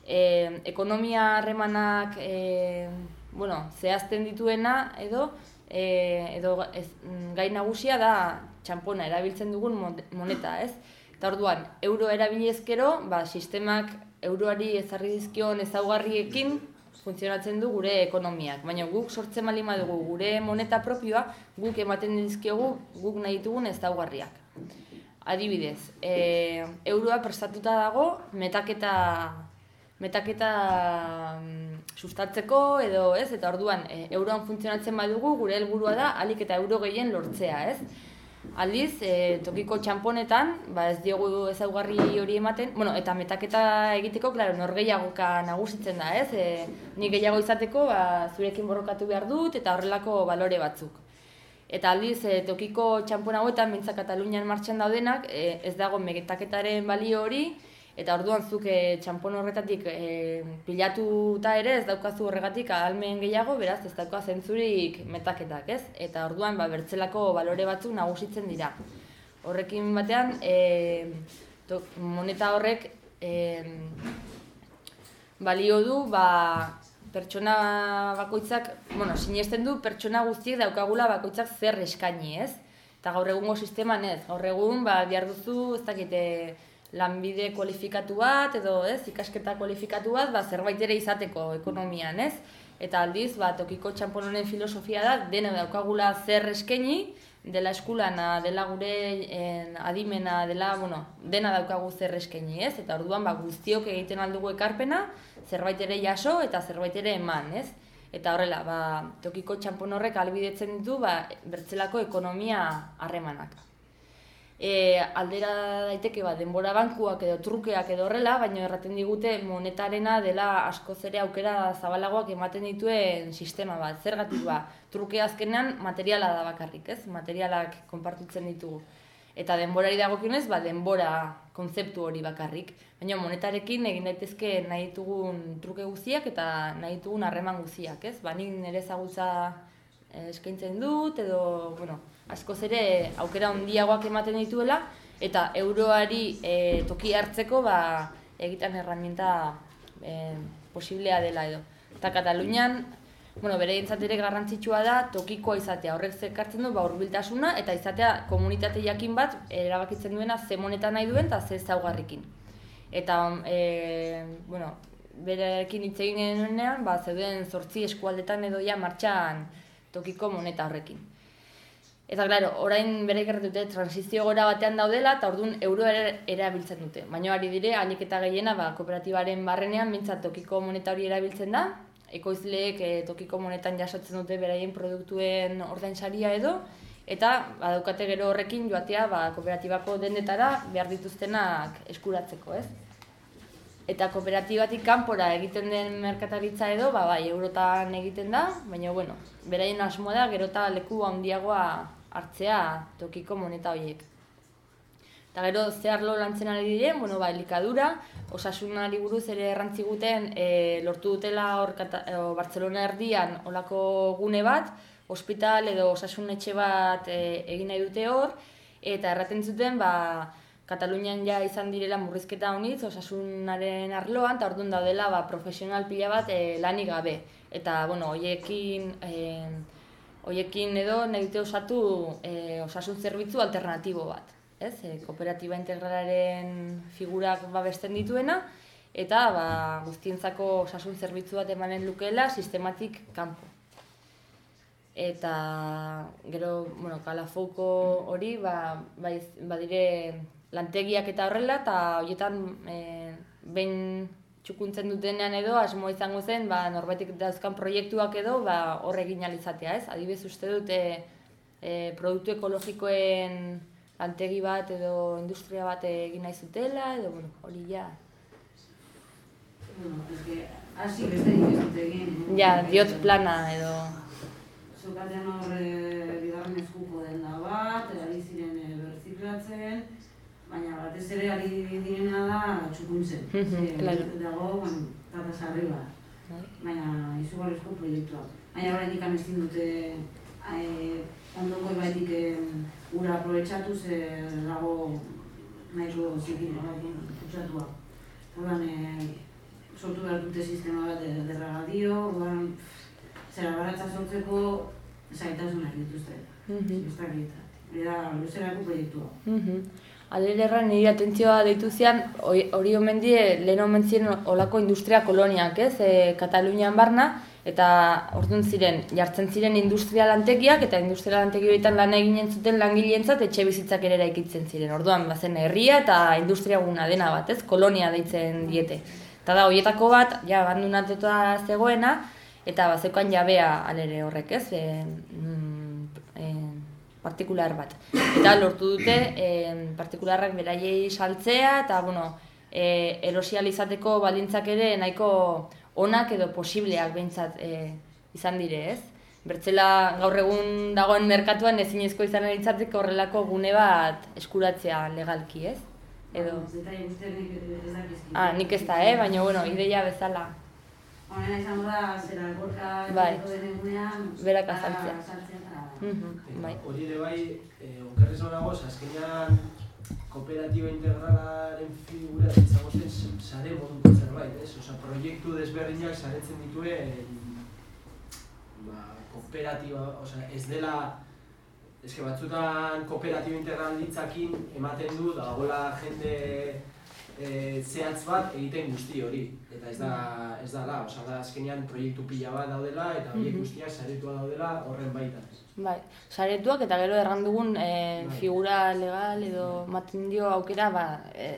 F: e, ekonomia harremanak e, bueno, zehazten dituena edo e, edo ez, gai nagusia da txampona erabiltzen dugun mon- moneta, ez? Eta orduan, euro erabili ezkero, ba, sistemak euroari ezarri dizkion ezaugarriekin funtzionatzen du gure ekonomiak. Baina guk sortzen bali dugu gure moneta propioa, guk ematen dizkiogu guk nahi ditugun ezaugarriak. Adibidez, e, euroa prestatuta dago metaketa metaketa mm, sustatzeko edo ez, eta orduan e, euroan funtzionatzen badugu gure helburua da alik eta euro gehien lortzea, ez? Aldiz, e, tokiko txamponetan, ba ez diogu ezaugarri hori ematen, bueno, eta metaketa egiteko, claro, norgeiagoka nagusitzen da, ez? E, ni gehiago izateko, ba, zurekin borrokatu behar dut, eta horrelako balore batzuk. Eta aldiz, e, tokiko txampon hauetan, mintza Katalunian martxan daudenak, e, ez dago metaketaren balio hori, eta orduan zuk e, txampon horretatik e, pilatuta ere ez daukazu horregatik ahalmen gehiago, beraz ez dauka zentzurik metaketak, ez? Eta orduan ba, bertzelako balore batzuk nagusitzen dira. Horrekin batean, e, to, moneta horrek e, balio du, ba, pertsona bakoitzak, bueno, sinesten du pertsona guztiek daukagula bakoitzak zer eskaini, ez? Eta gaur egungo sisteman ez, gaur egun, ba, bihar duzu, ez dakite, lanbide kualifikatu bat edo ez ikasketa kualifikatu bat ba, zerbait ere izateko ekonomian, ez? Eta aldiz, ba, tokiko txampon honen filosofia da, dena daukagula zer eskaini, dela eskulana, dela gure en, adimena, dela, bueno, dena daukagu zer eskaini, ez? Eta orduan, ba, guztiok egiten aldugu ekarpena, zerbait ere jaso eta zerbait ere eman, ez? Eta horrela, ba, tokiko txampon horrek albidetzen ditu, ba, bertzelako ekonomia harremanak e, aldera daiteke ba, denbora bankuak edo trukeak edo horrela, baina erraten digute monetarena dela askoz ere aukera zabalagoak ematen dituen sistema bat. Zergatik ba, truke azkenean materiala da bakarrik, ez? Materialak konpartitzen ditugu. Eta denborari dagokionez, ba, denbora kontzeptu hori bakarrik. Baina monetarekin egin daitezke nahi ditugun truke guztiak eta nahi ditugun harreman guztiak, ez? Ba, nik nire ezagutza eh, eskaintzen dut edo, bueno, askoz ere aukera handiagoak ematen dituela eta euroari e, toki hartzeko ba, egiten herramienta e, posiblea dela edo. Eta Katalunian, bueno, bere ere garrantzitsua da tokikoa izatea. Horrek zekartzen du ba, urbiltasuna eta izatea komunitate jakin bat erabakitzen duena ze moneta nahi duen eta ze zaugarrikin. Eta, e, bueno, berekin hitz egin genuenean, ba, zeuden zortzi eskualdetan edo ja martxan tokiko moneta horrekin. Eta, claro, orain bere dute, transizio gora batean daudela, eta orduan euro erabiltzen dute. Baina hori dire, alik eta gehiena, ba, kooperatibaren barrenean, mintzat tokiko moneta hori erabiltzen da, ekoizleek e, tokiko monetan jasotzen dute beraien produktuen ordainsaria edo, eta badaukate gero horrekin joatea ba, kooperatibako dendetara behar dituztenak eskuratzeko, ez? Eta kooperatibatik kanpora egiten den merkataritza edo, ba, bai, eurotan egiten da, baina, bueno, beraien asmoa da, gero eta leku handiagoa hartzea tokiko moneta horiek. Eta gero zehar lo lantzen ari diren, bueno, ba, elikadura, osasunari buruz ere errantzi guten e, lortu dutela hor o, Bartzelona erdian olako gune bat, ospital edo osasun etxe bat e, egin nahi dute hor, eta erraten zuten, ba, Katalunian ja izan direla murrizketa honitz, osasunaren arloan, eta orduan daudela ba, profesional pila bat e, lanik gabe. Eta, bueno, hoiekin, e, hoiekin edo nahi dute osatu e, osasun zerbitzu alternatibo bat. Ez? E, kooperatiba integralaren figurak babesten dituena, eta ba, guztientzako osasun zerbitzu bat emanen lukela sistematik kanpo. Eta gero, bueno, kalafouko hori, ba, badire lantegiak eta horrela, eta horietan e, behin txukuntzen dutenean edo, asmoa izango zen, ba, norbetik dauzkan proiektuak edo, ba, horre egin alizatea, ez? Adibez uste dute e, produktu ekologikoen lantegi bat edo industria bat egin nahi zutela, edo, bueno, hori ja.
H: Bueno, es que, hasi dut egin.
F: Ja, diot plana edo...
H: Zukatean horre bigarren eskuko den da bat, ari ziren e, berziklatzen, baina batez ere ari direna da txukuntzen.
F: Mhm, claro.
H: Dago, bueno, tata sarri bat.
F: Bai.
H: Baina izugarrizko proiektua. Baina horrein ikan ezin dute e, ondoko baitik e, ura aprobetsatu ze dago nahiko zikin horrekin kutsatua. Horban, e, sortu behar dute sistema bat derragadio, horban, zera baratza sortzeko zaitasunak dituzte.
F: Mm -hmm.
H: Ez da, luzerako proiektua.
F: Mm Alererra nire atentzioa deitu zian, hori omen die, lehen omen ziren olako industria koloniak, ez, e, Katalunian barna, eta orduan ziren, jartzen ziren industria lantegiak, eta industria lantegi horietan lan eginen zuten langileentzat etxe bizitzak ere ziren. Orduan, bazen herria eta industria guna dena bat, ez, kolonia deitzen diete. Eta da, horietako bat, ja, abandonatuta zegoena, eta bazeukan jabea alere horrek, ez? E, mm, partikular bat. Eta lortu dute, e, partikularrak beraiei saltzea, eta, bueno, e, erosial izateko baldintzak ere nahiko onak edo posibleak behintzat e, izan dire, ez? Bertzela gaur egun dagoen merkatuan ezinezko izan litzateke horrelako gune bat eskuratzea legalki, ez? Edo...
H: Dakizkit.
F: Ah, nik ez da, eh? baina bueno, ideia bezala.
H: Honena izango da, zera, gorka
F: Bai. Berak azaltzea. Mhm, bai.
D: Hori ere bai, eh, okerrez nago, azkenean kooperatiba integralaren figura izango zen sare moduko zerbait, ez? Osa, proiektu desberdinak saretzen dituen ba, kooperatiba, osea, ez dela eske batzutan kooperatiba integral ditzakin ematen du dagoela jende e, zehatz bat egiten guzti hori eta ez da ez da la, osea da azkenean proiektu pila bat daudela eta horiek
F: Mhm.
D: guztiak saretua daudela horren baitan.
F: Bai, saretuak eta gero erran dugun e,
D: Bai.
F: figura legal edo maten dio aukera ba, e,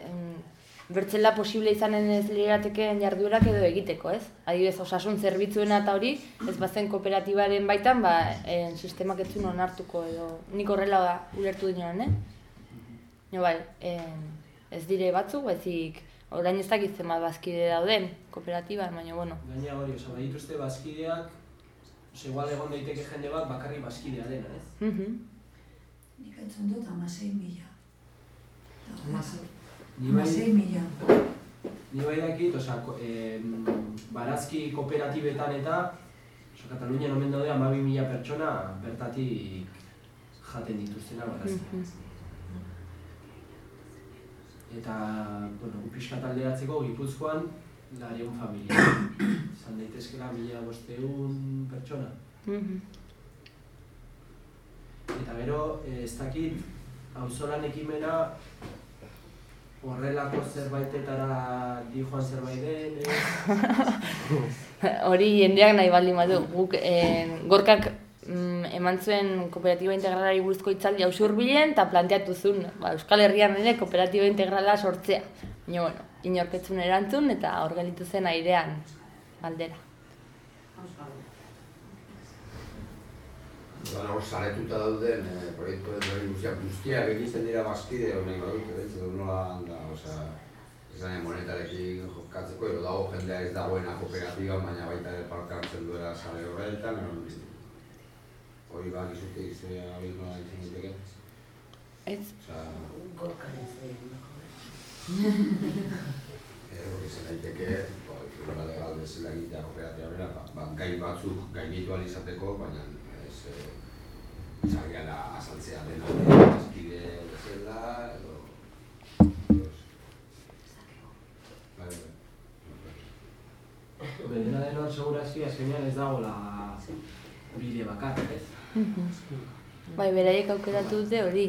F: bertzela posible izanen ez liratekeen jarduerak edo egiteko, ez? Adibidez, osasun zerbitzuena eta hori, ez bazen kooperatibaren baitan, ba, e, sistemak ez zuen onartuko edo nik horrela da ulertu dinoan, eh? No, bai, e, ez dire batzuk, baizik orain ez dakit zenbat bazkide dauden kooperatiban, baina bueno.
D: Gaina hori, osea badituzte bazkideak Ose, igual egon daiteke jende bat bakarrik bazkidea dena, ez?
F: Mhm.
I: Nik entzun dut amasei mila.
D: Ni bai,
I: Amasei mila.
D: ni bai dakit, ko- em, barazki kooperatibetan eta Oso, Katalunian omen daude amabi mila pertsona bertatik jaten dituztena barazki.
F: Mhm.
D: Eta, bueno, pixka alderatzeko Gipuzkoan lareun familia. Izan daitezkela mila bosteun pertsona.
F: Mhm.
D: Eta gero, eh, ez dakit, auzolan ekimena horrelako zerbaitetara di joan zerbait den?
F: Hori jendeak nahi baldin badu. Guk eh, gorkak mm, eman zuen kooperatiba integralari buruzko hitzaldi hurbilen eta planteatu zuen ba, Euskal Herrian ere kooperatiba integrala sortzea. Baina, bueno, inorketzun erantzun eta hor gelditu zen airean aldera.
H: Auskalo.
J: Zan hor saretuta dauden eh, proiektu ezberdin guztiak guztiak egiten dira bazkide honek badut, ez edo nola da, osea, esan monetarekin jokatzeko, edo dago jendea ez dagoena kooperatiba, baina baita ere parte hartzen duela sare horretan, hori ba gizute izue hori nola izan diteke,
F: Ez?
J: osea,
I: Gorkaren zein.
J: eh, hori zen daiteke, ba, figura legal bezala egitea kooperatiba bera, ba, ba, gai batzuk gainditu ahal izateko, baina ez, eh, Zagiala azaltzea dena bazkide bezala, edo... Bai, bai.
D: Dena denoan segurazki azkenean ez dagoela bide bakar, ez?
F: Bai, beraiek aukeratu dute hori.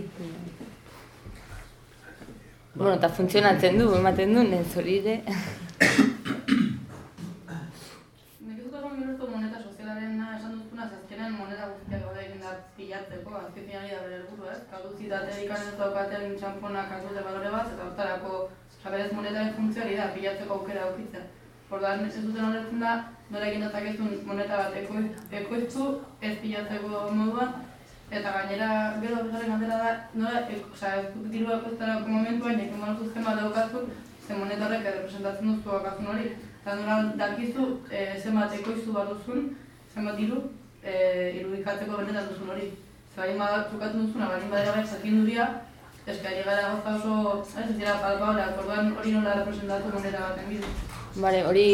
F: Bueno, eta funtzionatzen du, ematen du, ez hori ere.
K: Nik ez dut egon minutu moneta sozialaren esan duzuna, ze azkenean moneta guztiak gaude egin da pilatzeko, azkenean ari da bere helburu, ez? Kaduzitatea ikanen ez daukaten txamponak azute balore bat, eta hortarako, oza, berez monetaren funtzioa da pilatzeko aukera aukitzea. Orduan, ez duten horretzen da, nola egin dezakezun moneta bat ekoiz- ekoiztu, ez pilatzeko moduan, eta gainera, gero bigarren galdera da, nola, e, oza, ez dut diru ekoiztarako momentuan, jakin malo sistema daukazu, ze moneta horrek representatzen duzu bakazun hori. Eta nola dakizu e, zenbat ekoiztu behar duzun, zenbat diru e, irudikatzeko benetan duzun hori. Zer baldin bada trukatu duzuna, baldin badera bai jakinduria, eske ari gara gauza oso, ez dira orduan hori nola representatu moneta baten bidez.
F: Bale, hori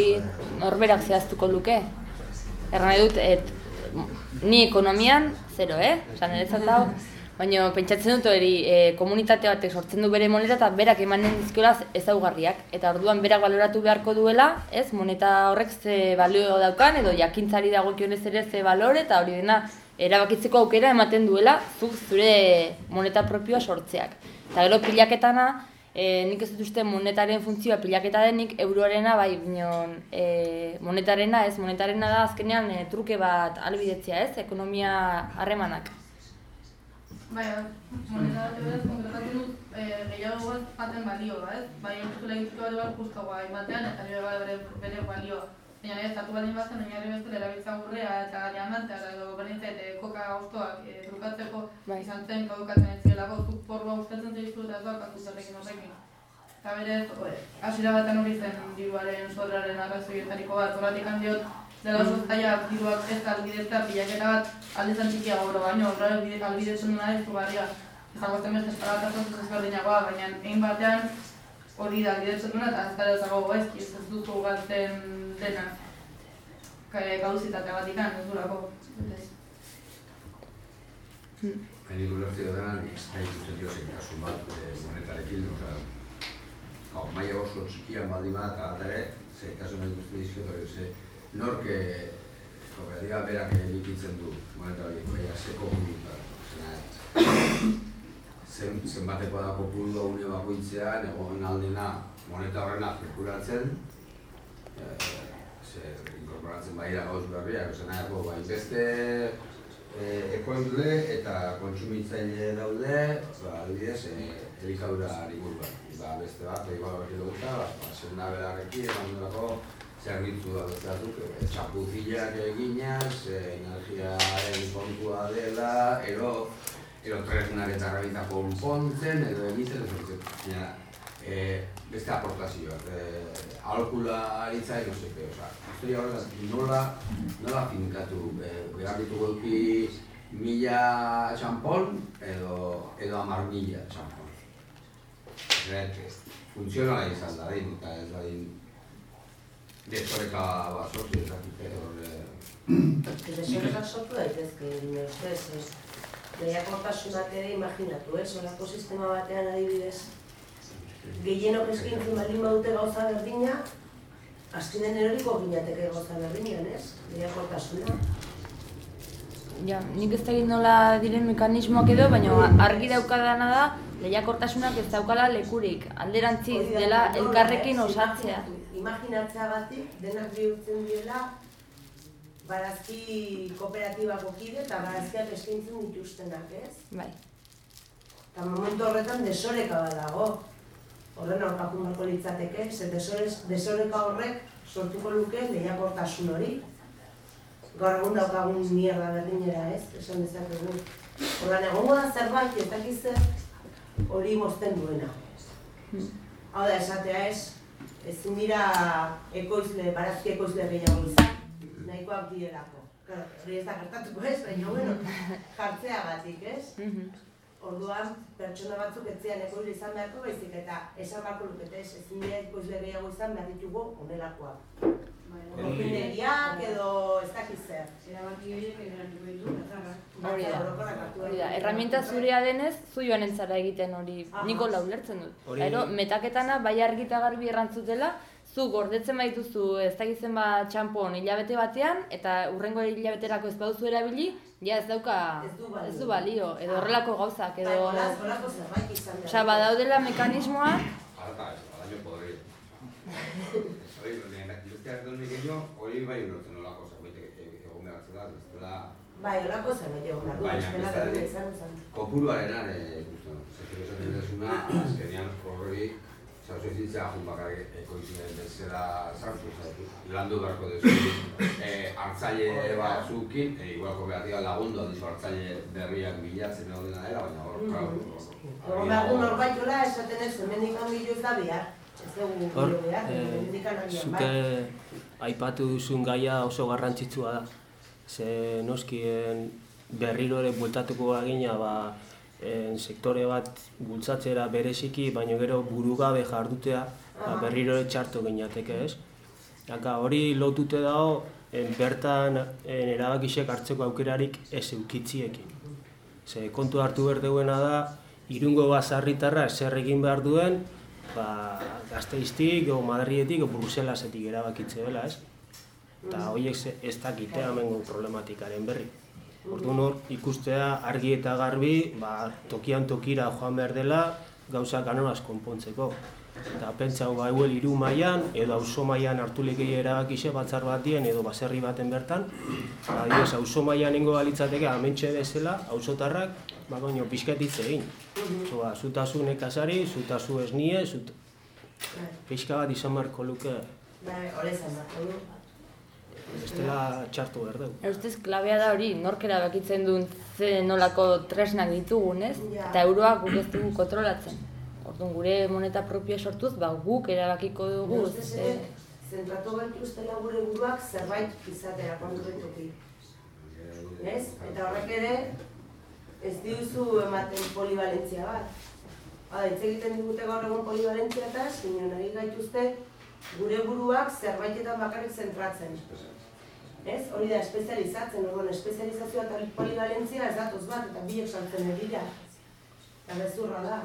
F: norberak zehaztuko luke. Erran nahi dut, et, ni ekonomian, zero, eh? Osa, niretzat hau, baina pentsatzen dut hori e, komunitate batek sortzen du bere moneta eta berak emanen dizkiola ezaugarriak. Eta orduan berak baloratu beharko duela, ez, moneta horrek ze balio daukan, edo jakintzari dagokionez ere ze balore, eta hori dena erabakitzeko aukera ematen duela zuk zure moneta propioa sortzeak. Eta gero pilaketana, e, nik ez dut uste monetaren funtzioa pilaketa denik euroarena bai, binon e, monetarena ez, monetarena da azkenean e, truke bat albidetzea ez, ekonomia harremanak.
K: Bai, moneda bat edo ez, konkretatzen dut, eh, gehiago bat baten balioa, ez? Bai, orduko legitiko bat bat justagoa ematean, eta bat bere, bere balioa. Baina ez, tatu baldin bazen, baina ere beste erabiltza gurrea eta diamantea, edo berdintzait, eh, koka hostoak eh, trukatzeko izan zen, kaukatzen ez zielako, zuk porroa gustatzen zaizku eta ez doakatu zerrekin horrekin. Eta berez, eh, hasiera baten hori zen diruaren sodraren arrazoietariko bat, horretik handiot, dela oso zaila diruak ez albidezka pilaketa bat aldezan txikia gaur baino, horre albidetzen duna ez dugarria. Izango zen beste espalatatzen ez ezberdinagoa, baina egin batean hori da albidetzen duna eta ez ezago gaizki, ez ez duzu galtzen dena. Kauzitate bat ikan, ez durako.
J: Hain ulertzea dena, nahi ikusten dio bat, eh, monetarekin, oza, hau, maia oso txikian baldin bat, eta ere, zein kasu nahi ikusten dizkiot hori, ze, nork, eh, kooperatiba berak egitzen du, moneta hori, baina ze kopuru da, zen, zenbatekoa da kopuru da une bakoitzean, egon aldena moneta horrena zirkulatzen, eh, ze, inkorporatzen baira gauz berriak, esan nahiako, bai, beste eh, ekoizle eta kontsumitzaile daude, ba, adibidez, eh, elikadura inguruan. Ba, beste bat, igual berri dugu eta, ba, senda berarekin, eman durako, zerbitzu da beste batzuk, eh, txapuzilak eginaz, eh, energiaren kontua dela, ero, ero tresnak eta herramienta konpontzen, edo egiten, ez eh, beste aportazioak, eh, aholkularitza no seke, oza, historia horretaz, nola, nola finkatu, eh, behar ditugu eduki mila txampon edo, edo amar mila txampon. Zeret, funtzionala izan da din, eta ez da din, desoreka bat sortu, ez dakit, hor,
L: Desorekak sortu daitezke, nire ustez, ez. Lehiakortasunak ere imaginatu, ez? Olako sistema batean adibidez, gehienok eskaintzen baldin badute gauza berdina, azkenen eroriko ginateke gauza berdinean, ez? Lehiakortasuna.
F: Ja, nik ez dakit nola diren mekanismoak edo, baina argi daukadana da, lehiakortasunak ez daukala lekurik. Alderantziz dela elkarrekin osatzea.
L: Imaginatu- Imaginatzeagatik denak bihurtzen diela barazki kooperatibako kide eta barazkiak eskaintzen dituztenak, ez?
F: Bai.
L: Eta momentu horretan desoreka bat dago. Horren aurkakun beharko litzateke, ze desoreka horrek sortuko luke lehiakortasun hori. Gaur egun daukagun mierda berdinera, ez? Esan dezakegu. Horren egongo da zerbait, ez dakiz zer hori mozten duena. Hau da, esatea ez, ezin dira ekoizle, barazki ekoizle gehiago izan. Nahikoak direlako. Hori ez da gertatuko ez, baina bueno, jartzeagatik, ez? Orduan, pertsona batzuk etzean ekoizle izan beharko baizik eta esan beharko lukete ez, ezin dira ekoizle gehiago izan behar ditugu honelakoak. Orgineriak edo ez dakiz zer.
H: Erabaki horiek.
F: Hori da, hori da,
L: behar
F: erraminta zurea denez, zu joan entzara egiten hori, niko laulertzen dut. Gero, metaketana bai argi eta garbi errantzutela, zu gordetzen baituzu ez dakizen ba txampon hilabete batean, eta urrengo hilabeterako ez baduzu erabili, ja ez dauka,
L: Ez du balio.
F: ez du balio, edo horrelako gauzak, edo...
L: Bai, holako zerbait izan behar
F: Osea,
L: du.
F: badaudela mekanismoak,
J: Arata, ez, badaino podri. Hori, besteak duen gehiago, hori bai ulertzen nolako zerbait egon behar zela, ez dela,
L: Bai, holako zerbait egon behar du, bestela
J: alde-
L: izan zen.
J: kopuruarenan, eh, ikusten, zekero esaten dezuna, azkenean horri, zauzu ezitzea jun bakarrik ekoizien bezala sartu zaitu. Landu beharko duzu, eh, hartzaile batzukin, eh, igual kooperatiba lagundu aldizu hartzaile berriak bilatzen egon dena dela, baina hor, claro,
L: Egon behar du norbaitola esaten ez, hemendik hangilu ez da behar. Ez dugu
G: Hor,
L: behar,
G: eh,
L: hemendik
G: zuke
L: bai.
G: aipatu duzun gaia oso garrantzitsua da. Ze noskien berriro ere bueltatuko bagina ba, en, sektore bat bultzatzera bereziki, baina gero burugabe jardutea ba, berriro ere txarto gineateke ez. Aka, hori lotute dago en, bertan en, erabakisek hartzeko aukerarik ez eukitziekin. Ze kontu hartu behar duena da, irungo bazarritarra zer egin behar duen, ba, gazteiztik, o Madrietik, o Bruselasetik erabakitze dela, ez? Eta horiek ze- ez dakite hemengo problematikaren berri. Orduan hor, ikustea argi eta garbi, ba, tokian tokira joan behar dela, gauzak anoraz konpontzeko. Eta pentsau ba, euel hiru mailan edo auzo mailan hartu lekei erabakixe batzar batien edo baserri baten bertan. Ba, Adibidez, auzo mailan nengo balitzateke amentxe bezala, auzotarrak ba, goño, pixkat hitz egin. Zo, ba, zutazu nekazari, zutazu esnie, zut... Pixka bat izan marko luke,
L: Bai, hori da.
G: Bestela txartu behar dugu.
F: Ustez klabea da hori, nork erabakitzen duen ze nolako tresnak ditugun, ez?
L: Ja.
F: Eta euroak guk ez dugu kontrolatzen. Orduan gure moneta propioa sortuz, ba guk erabakiko dugu.
L: Ustez
F: ze-
L: ere, zentratu gaituztela gure buruak zerbait izatera kontuetuki. Ez? Eta horrek ere, ez diuzu ematen polivalentzia bat. Hala, hitz egiten digute gaur egun polivalentziataz, baina nahi gaituzte gure buruak zerbaitetan bakarrik zentratzen. Ez? Hori da, espezializatzen, orduan, espezializazioa eta polivalentzia ez datoz bat, eta biek saltzen dira. Eta bezurra da.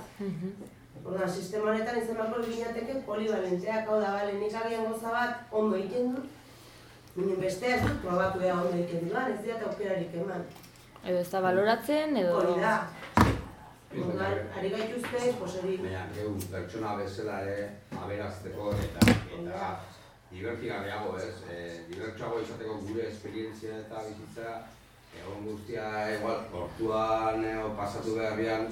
L: Orduan, sistema honetan izan beharko ginateke polivalenteak, hau da, bale, nik agian goza bat ondo egiten dut, baina bestea ez dut probatu ea ondo egiten duan, ez dira aukerarik eman.
F: Edo ez da baloratzen, edo...
L: Hori da. Orduan, ari gaituzte, pues hori,
J: Baina, pertsona bezala ere, aberazteko eta, eta divertigarriago, ez? E, divertsuago izateko gure esperientzia eta bizitza, egon guztia, igual, portuan edo pasatu beharrian,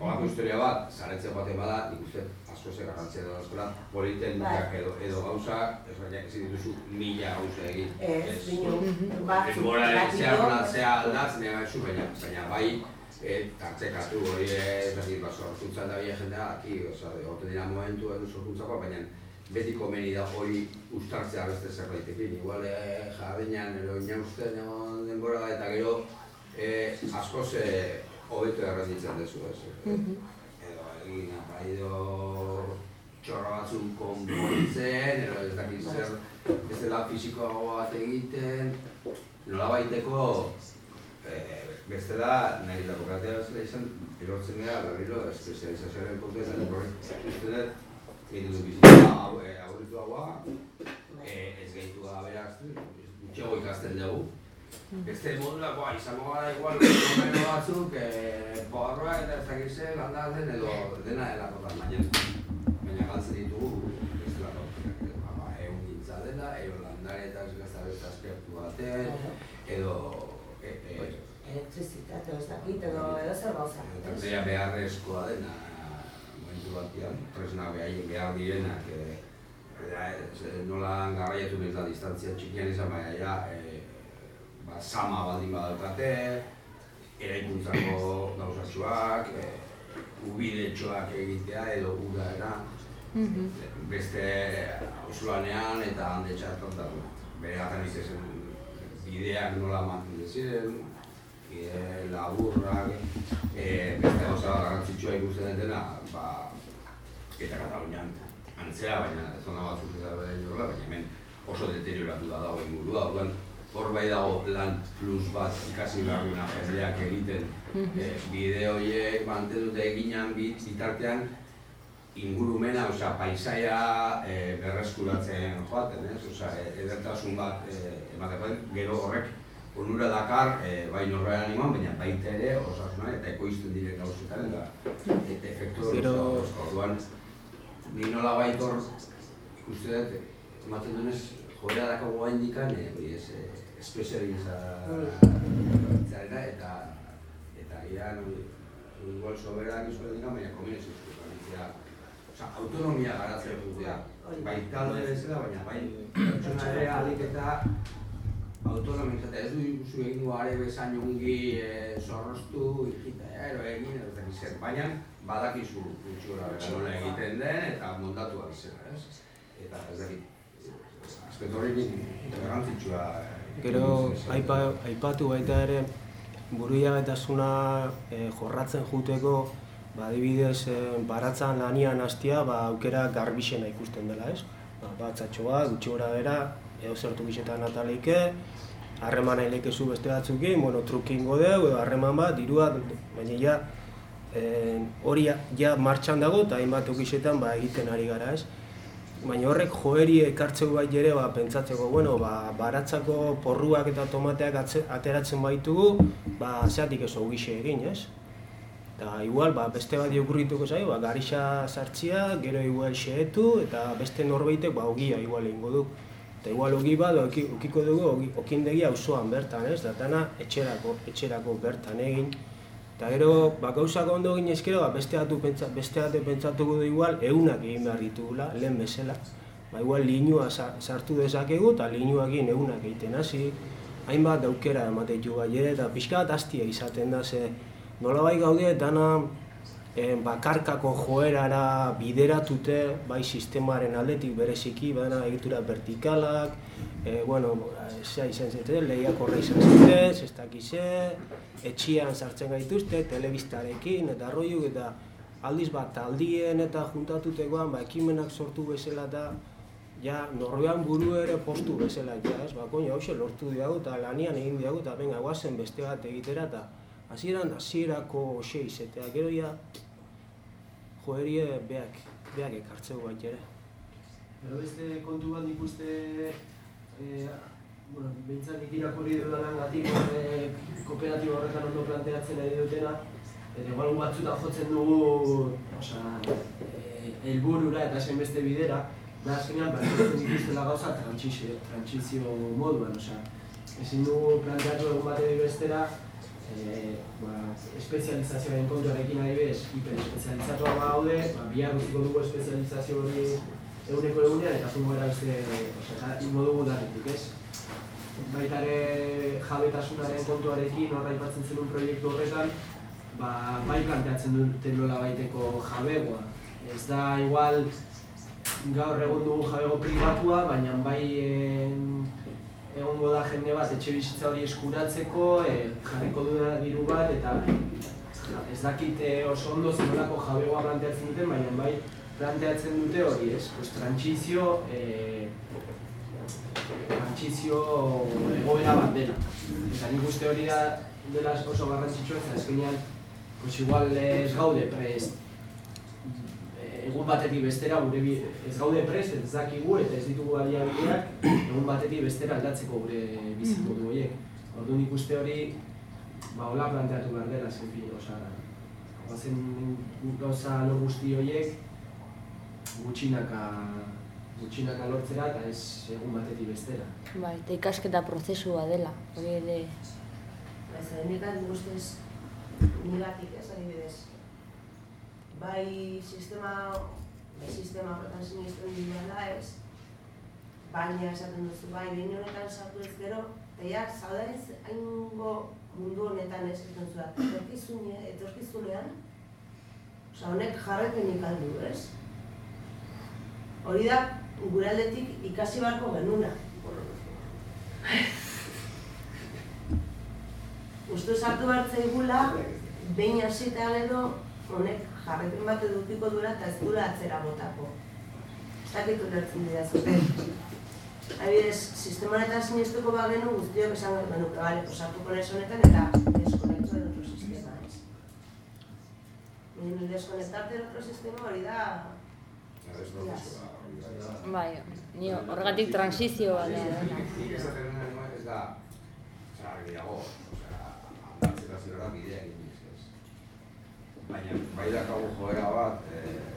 J: Horako historia bat, zaretzea baten bada, nik uste asko zer garrantzia da eskola, politen
L: Bai.
J: edo, edo gauza, ez baina ezin dituzu mila gauza egin.
L: Ez, bino, batzuk,
J: Denbora zea onartzea aldaz, nire baizu, baina, baina bai, e, tartekatu hori ez dakit, ba, sorkuntza da bia jendea, aki, oza, egoten dira momentu edo sorkuntzako, baina beti komeni da hori ustartzea beste zerbaitekin, igual e, jardinean, edo inausten egon denbora eta gero e, askoz e, hobeto errenditzen dezu, ez? Edo egin, edo txorra batzuk konpontzen, edo ez dakit zer, bestela fisikoago bat egiten, nola baiteko, e, bestela nahi da kokatea bezala izan, erortzen gara, berriro, espezializazioaren kontu ez da, du bizitza e, aurrituagoa, e, ez gehitu aberaztu, gutxiago ikasten dugu, Beste modulakoa izango gara igual komeno batzuk, eh, porroa eta ez dakit zer, landatzen edo dena delako da, baina baina galtzen ditugu bestelako ba, ba, egun gintza dela, edo landare eta ez gazta beste aspektu baten, edo e, e,
L: elektrizitate, ez dakit, edo, edo zer gauza. ez?
J: Tartea beharrezkoa dena batean, tresna behaien behar direnak, e, ez, nola garraiatu nahi da distantzia txikian izan, baina ja, e, ba, sama baldin badaukate, eraikuntzako gauzatxoak, e, ubidetxoak egitea edo ura era, beste auzulanean eta hande txartan da, bere atanik ezen bideak nola mantendu ziren, bide laburrak, e, beste gauza garrantzitsua ikusten dena, ba, eta Katalunian antzera, baina zona batzuk bere jorla, baina hemen oso deterioratu da dago ingurua, orduan hor bai dago lan plus bat ikasi behar duena jendeak egiten. E, bide horiek mantendute eginan bit bitartean ingurumena, osea, paisaia e, berreskuratzen joaten, ez? Osea, e, edertasun bat e, ematen gero horrek onura dakar, e, bai norberan iman, baina baita ere osasuna eta ekoizten dire gauzetan da eta efektu hori orduan ni nola baitor ikuste dut, ematen dunez, joera dako goa indikan, e, hori ez, e, espezializazioa eta eta ia igual soberak izan dira, baina komenez izan Osa, autonomia garatzen dutea. Bai talde bezala, baina bai pertsona ere alik eta autonomia. Ez du ikusi egingo are bezain ongi e, zorroztu, ikita, ero egin, ez dakiz zer. Baina badakizu gutxura nola egiten den eta moldatu izena, ez? Eta ez dakit, aspektu hori garrantzitsua. eh,
G: Gero aipa, aipatu baita ere burujabetasuna e, jorratzen juteko ba, adibidez e, baratzan lanian hastia ba, aukera garbixena ikusten dela, ez? Ba, batzatxo bat, gutxi gora bera, edo zertu bizetan ataleike, harreman ailekezu beste batzukin, bueno, trukingo deu, edo harreman bat, dirua, baina ja, hori ja- martxan dago eta hainbat okisetan ba, egiten ari gara, ez? Baina horrek joeri ekartzeko bai ere ba, pentsatzeko, bueno, ba, baratzako porruak eta tomateak atze, ateratzen baitugu, ba, zeatik ez ogixe egin, ez? Eta igual, ba, beste bat okurrituko zaio, ba, garixa sartzia, gero igual xehetu, eta beste norbaitek ba, ogia igual egingo du. Eta igual ogi bat, ba, oki- okiko dugu, okindegia auzoan bertan, ez? Da dana etxerako, etxerako bertan egin. Eta gero, ba, gauzak ondo egin ezkero, ba, beste atu pentsa, beste ate pentsatuko du igual, eunak egin behar ditugula, lehen bezala. Ba, igual linua sa- sartu dezakegu eta linuakin eunak egiten hasi. Hainbat aukera ematen ditu bai eta pixka bat hastia izaten da, ze nolabait gaude dana eh, bakarkako joerara bideratute, bai sistemaren aldetik bereziki, badana egitura vertikalak, eh, bueno, zea izan zete, lehiakorra izan zete, ez dakize, etxian sartzen gaituzte, telebistarekin eta arroiuk eta aldiz bat taldien eta juntatutekoan ba, ekimenak sortu bezala eta ja norbean buru ere postu bezala ja, ez? Ba, koño, hoxe lortu diagu eta lanian egin diagu eta venga, guazen beste bat egitera eta hasieran hasierako hoxe izetea, gero ja joerie beak, beak ekartzeu bat ere.
D: Pero beste kontu bat nik uste, eh, bueno, behintzat nik irakurri dudanan gatik, eh, kooperatibo horretan ondo planteatzen ari dutena, eta igual batzutan jotzen dugu, osea, eh, helburura eta zen beste bidera, da azkenean planteatzen dituztela gauza trantsizio, trantsizio moduan, osea, ezin dugu planteatu egun batetik bestera, eh, ba, espezializazioaren kontuarekin adibidez, hiperespezializatua gaude, ba, bihar utziko dugu espezializazio hori eguneko egunean eta zungo gara beste, ingo dugu darritik, ez? Baita ere jabetasunaren kontuarekin horra aipatzen zenun proiektu horretan, ba, bai planteatzen duten nola baiteko jabegoa. Ez da igual gaur egun dugu jabego pribatua, baina bai en, egongo da jende bat etxe bizitza hori eskuratzeko, e, jarriko duena diru bat, eta ez dakit eh, oso ondo zenolako jabegoa planteatzen duten, baina bai planteatzen dute hori, ez? Pues trantsizio, eh, trantsizio egoera bat dela. Eta nik uste hori da dela oso garrantzitsua, eta azkenean, pues igual ez gaude prest egun batetik bestera gure ez gaude prest, ez dakigu eta ez ditugu baliabideak egun batetik bestera aldatzeko gure bizimodu horiek. Orduan nik uste hori ba hola planteatu behar dela, zen fin, osea, goazen gauza lo guzti horiek gutxinaka gutxinaka lortzera eta ez egun batetik bestera.
F: Bai, eta ikasketa prozesua dela, hori ere...
L: Ez, nik nik ustez, nigatik ez, adibidez. Bai sistema, bai sistema horretan sinesten dira ez, baina esaten duzu, bai, behin honetan sartu ez gero, eta ja, zaudariz haingo mundu honetan ez ez duzu, etorkizune, etorkizunean, Osa, honek jarrepenik aldu, ez? Hori da, gure aldetik ikasi beharko genuna. Uste sartu behar zaigula, behin hasita gero, honek jarrepen bat edukiko duela eta ez duela atzera botako. Ez dakit ulertzen dira zuten. Adibidez, sistema honetan sinestuko bagenu guztiok esan genuke, bale, pues sartuko naiz honetan eta deskonektu de otro sistema, ez? Baina deskonektarte de otro sistema hori da...
F: Bai, ni horregatik transizio bat da.
J: Ez da, osea, gehiago, osea, aldatzeko zirora bidea egin ez. Baina, bai dakagu joera bat, eh,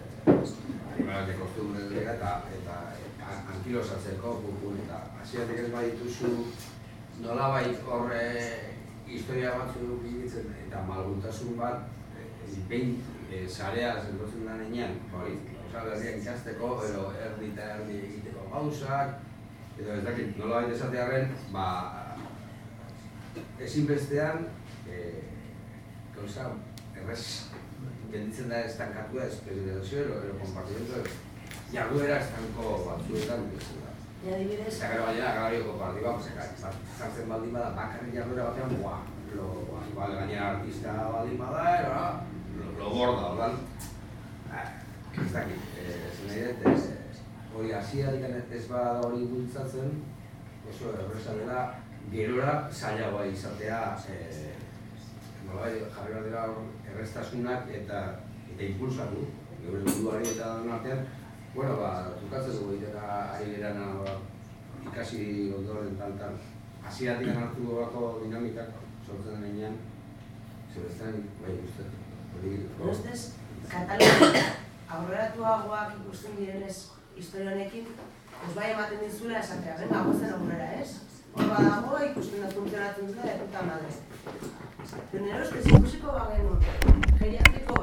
J: duen dira eta, eta eh, ankilosatzeko gukun eta hasiatik ez badituzu nolabait horre historia batzu biditzen eta malguntasun bat eh, behin eh, sarea zentrotzen da nenean, hori, Euskal Herria ikasteko, edo erdi eta erdi egiteko gauzak, edo ez dakit, nolabait esatearen, ba, ezinbestean, eh, gauza, errez, gelditzen da estankatua, especializazio, edo, edo kompartimento, jarduera estanko batzuetan, bezala.
L: Ja, adibidez,
J: Eta gero gainera, garabioko partiba, pues, sartzen baldin bada, bakarrik jarduera batean, buah, lo, igual gainera artista baldin bada, era, lo, lo gorda, ordan, eh, ez dakit, eh, zen nahi dut, ez, hori hasieratik ez bada hori bultzatzen, oso erresa dela, gerora zailagoa izatea, eh, nolabait jarri dira hor errestasunak eta eta impulsatu, geure buruari eta danon artean, bueno, ba, tukatzen dugu egitera ari gerana ba, ikasi ondoren tal. Hasieratik hartu gorako dinamikak sortzen denean, zebestan, bai, uste, hori,
L: Nire ustez, Katalunia aurreratuagoak ikusten direnez historia honekin, ez bai ematen dizula esatea, venga, gozen aurrera, ez? hor badago, ikusten da funtzionatzen de puta madre. Generoz, que ikusiko bagenu, geriatriko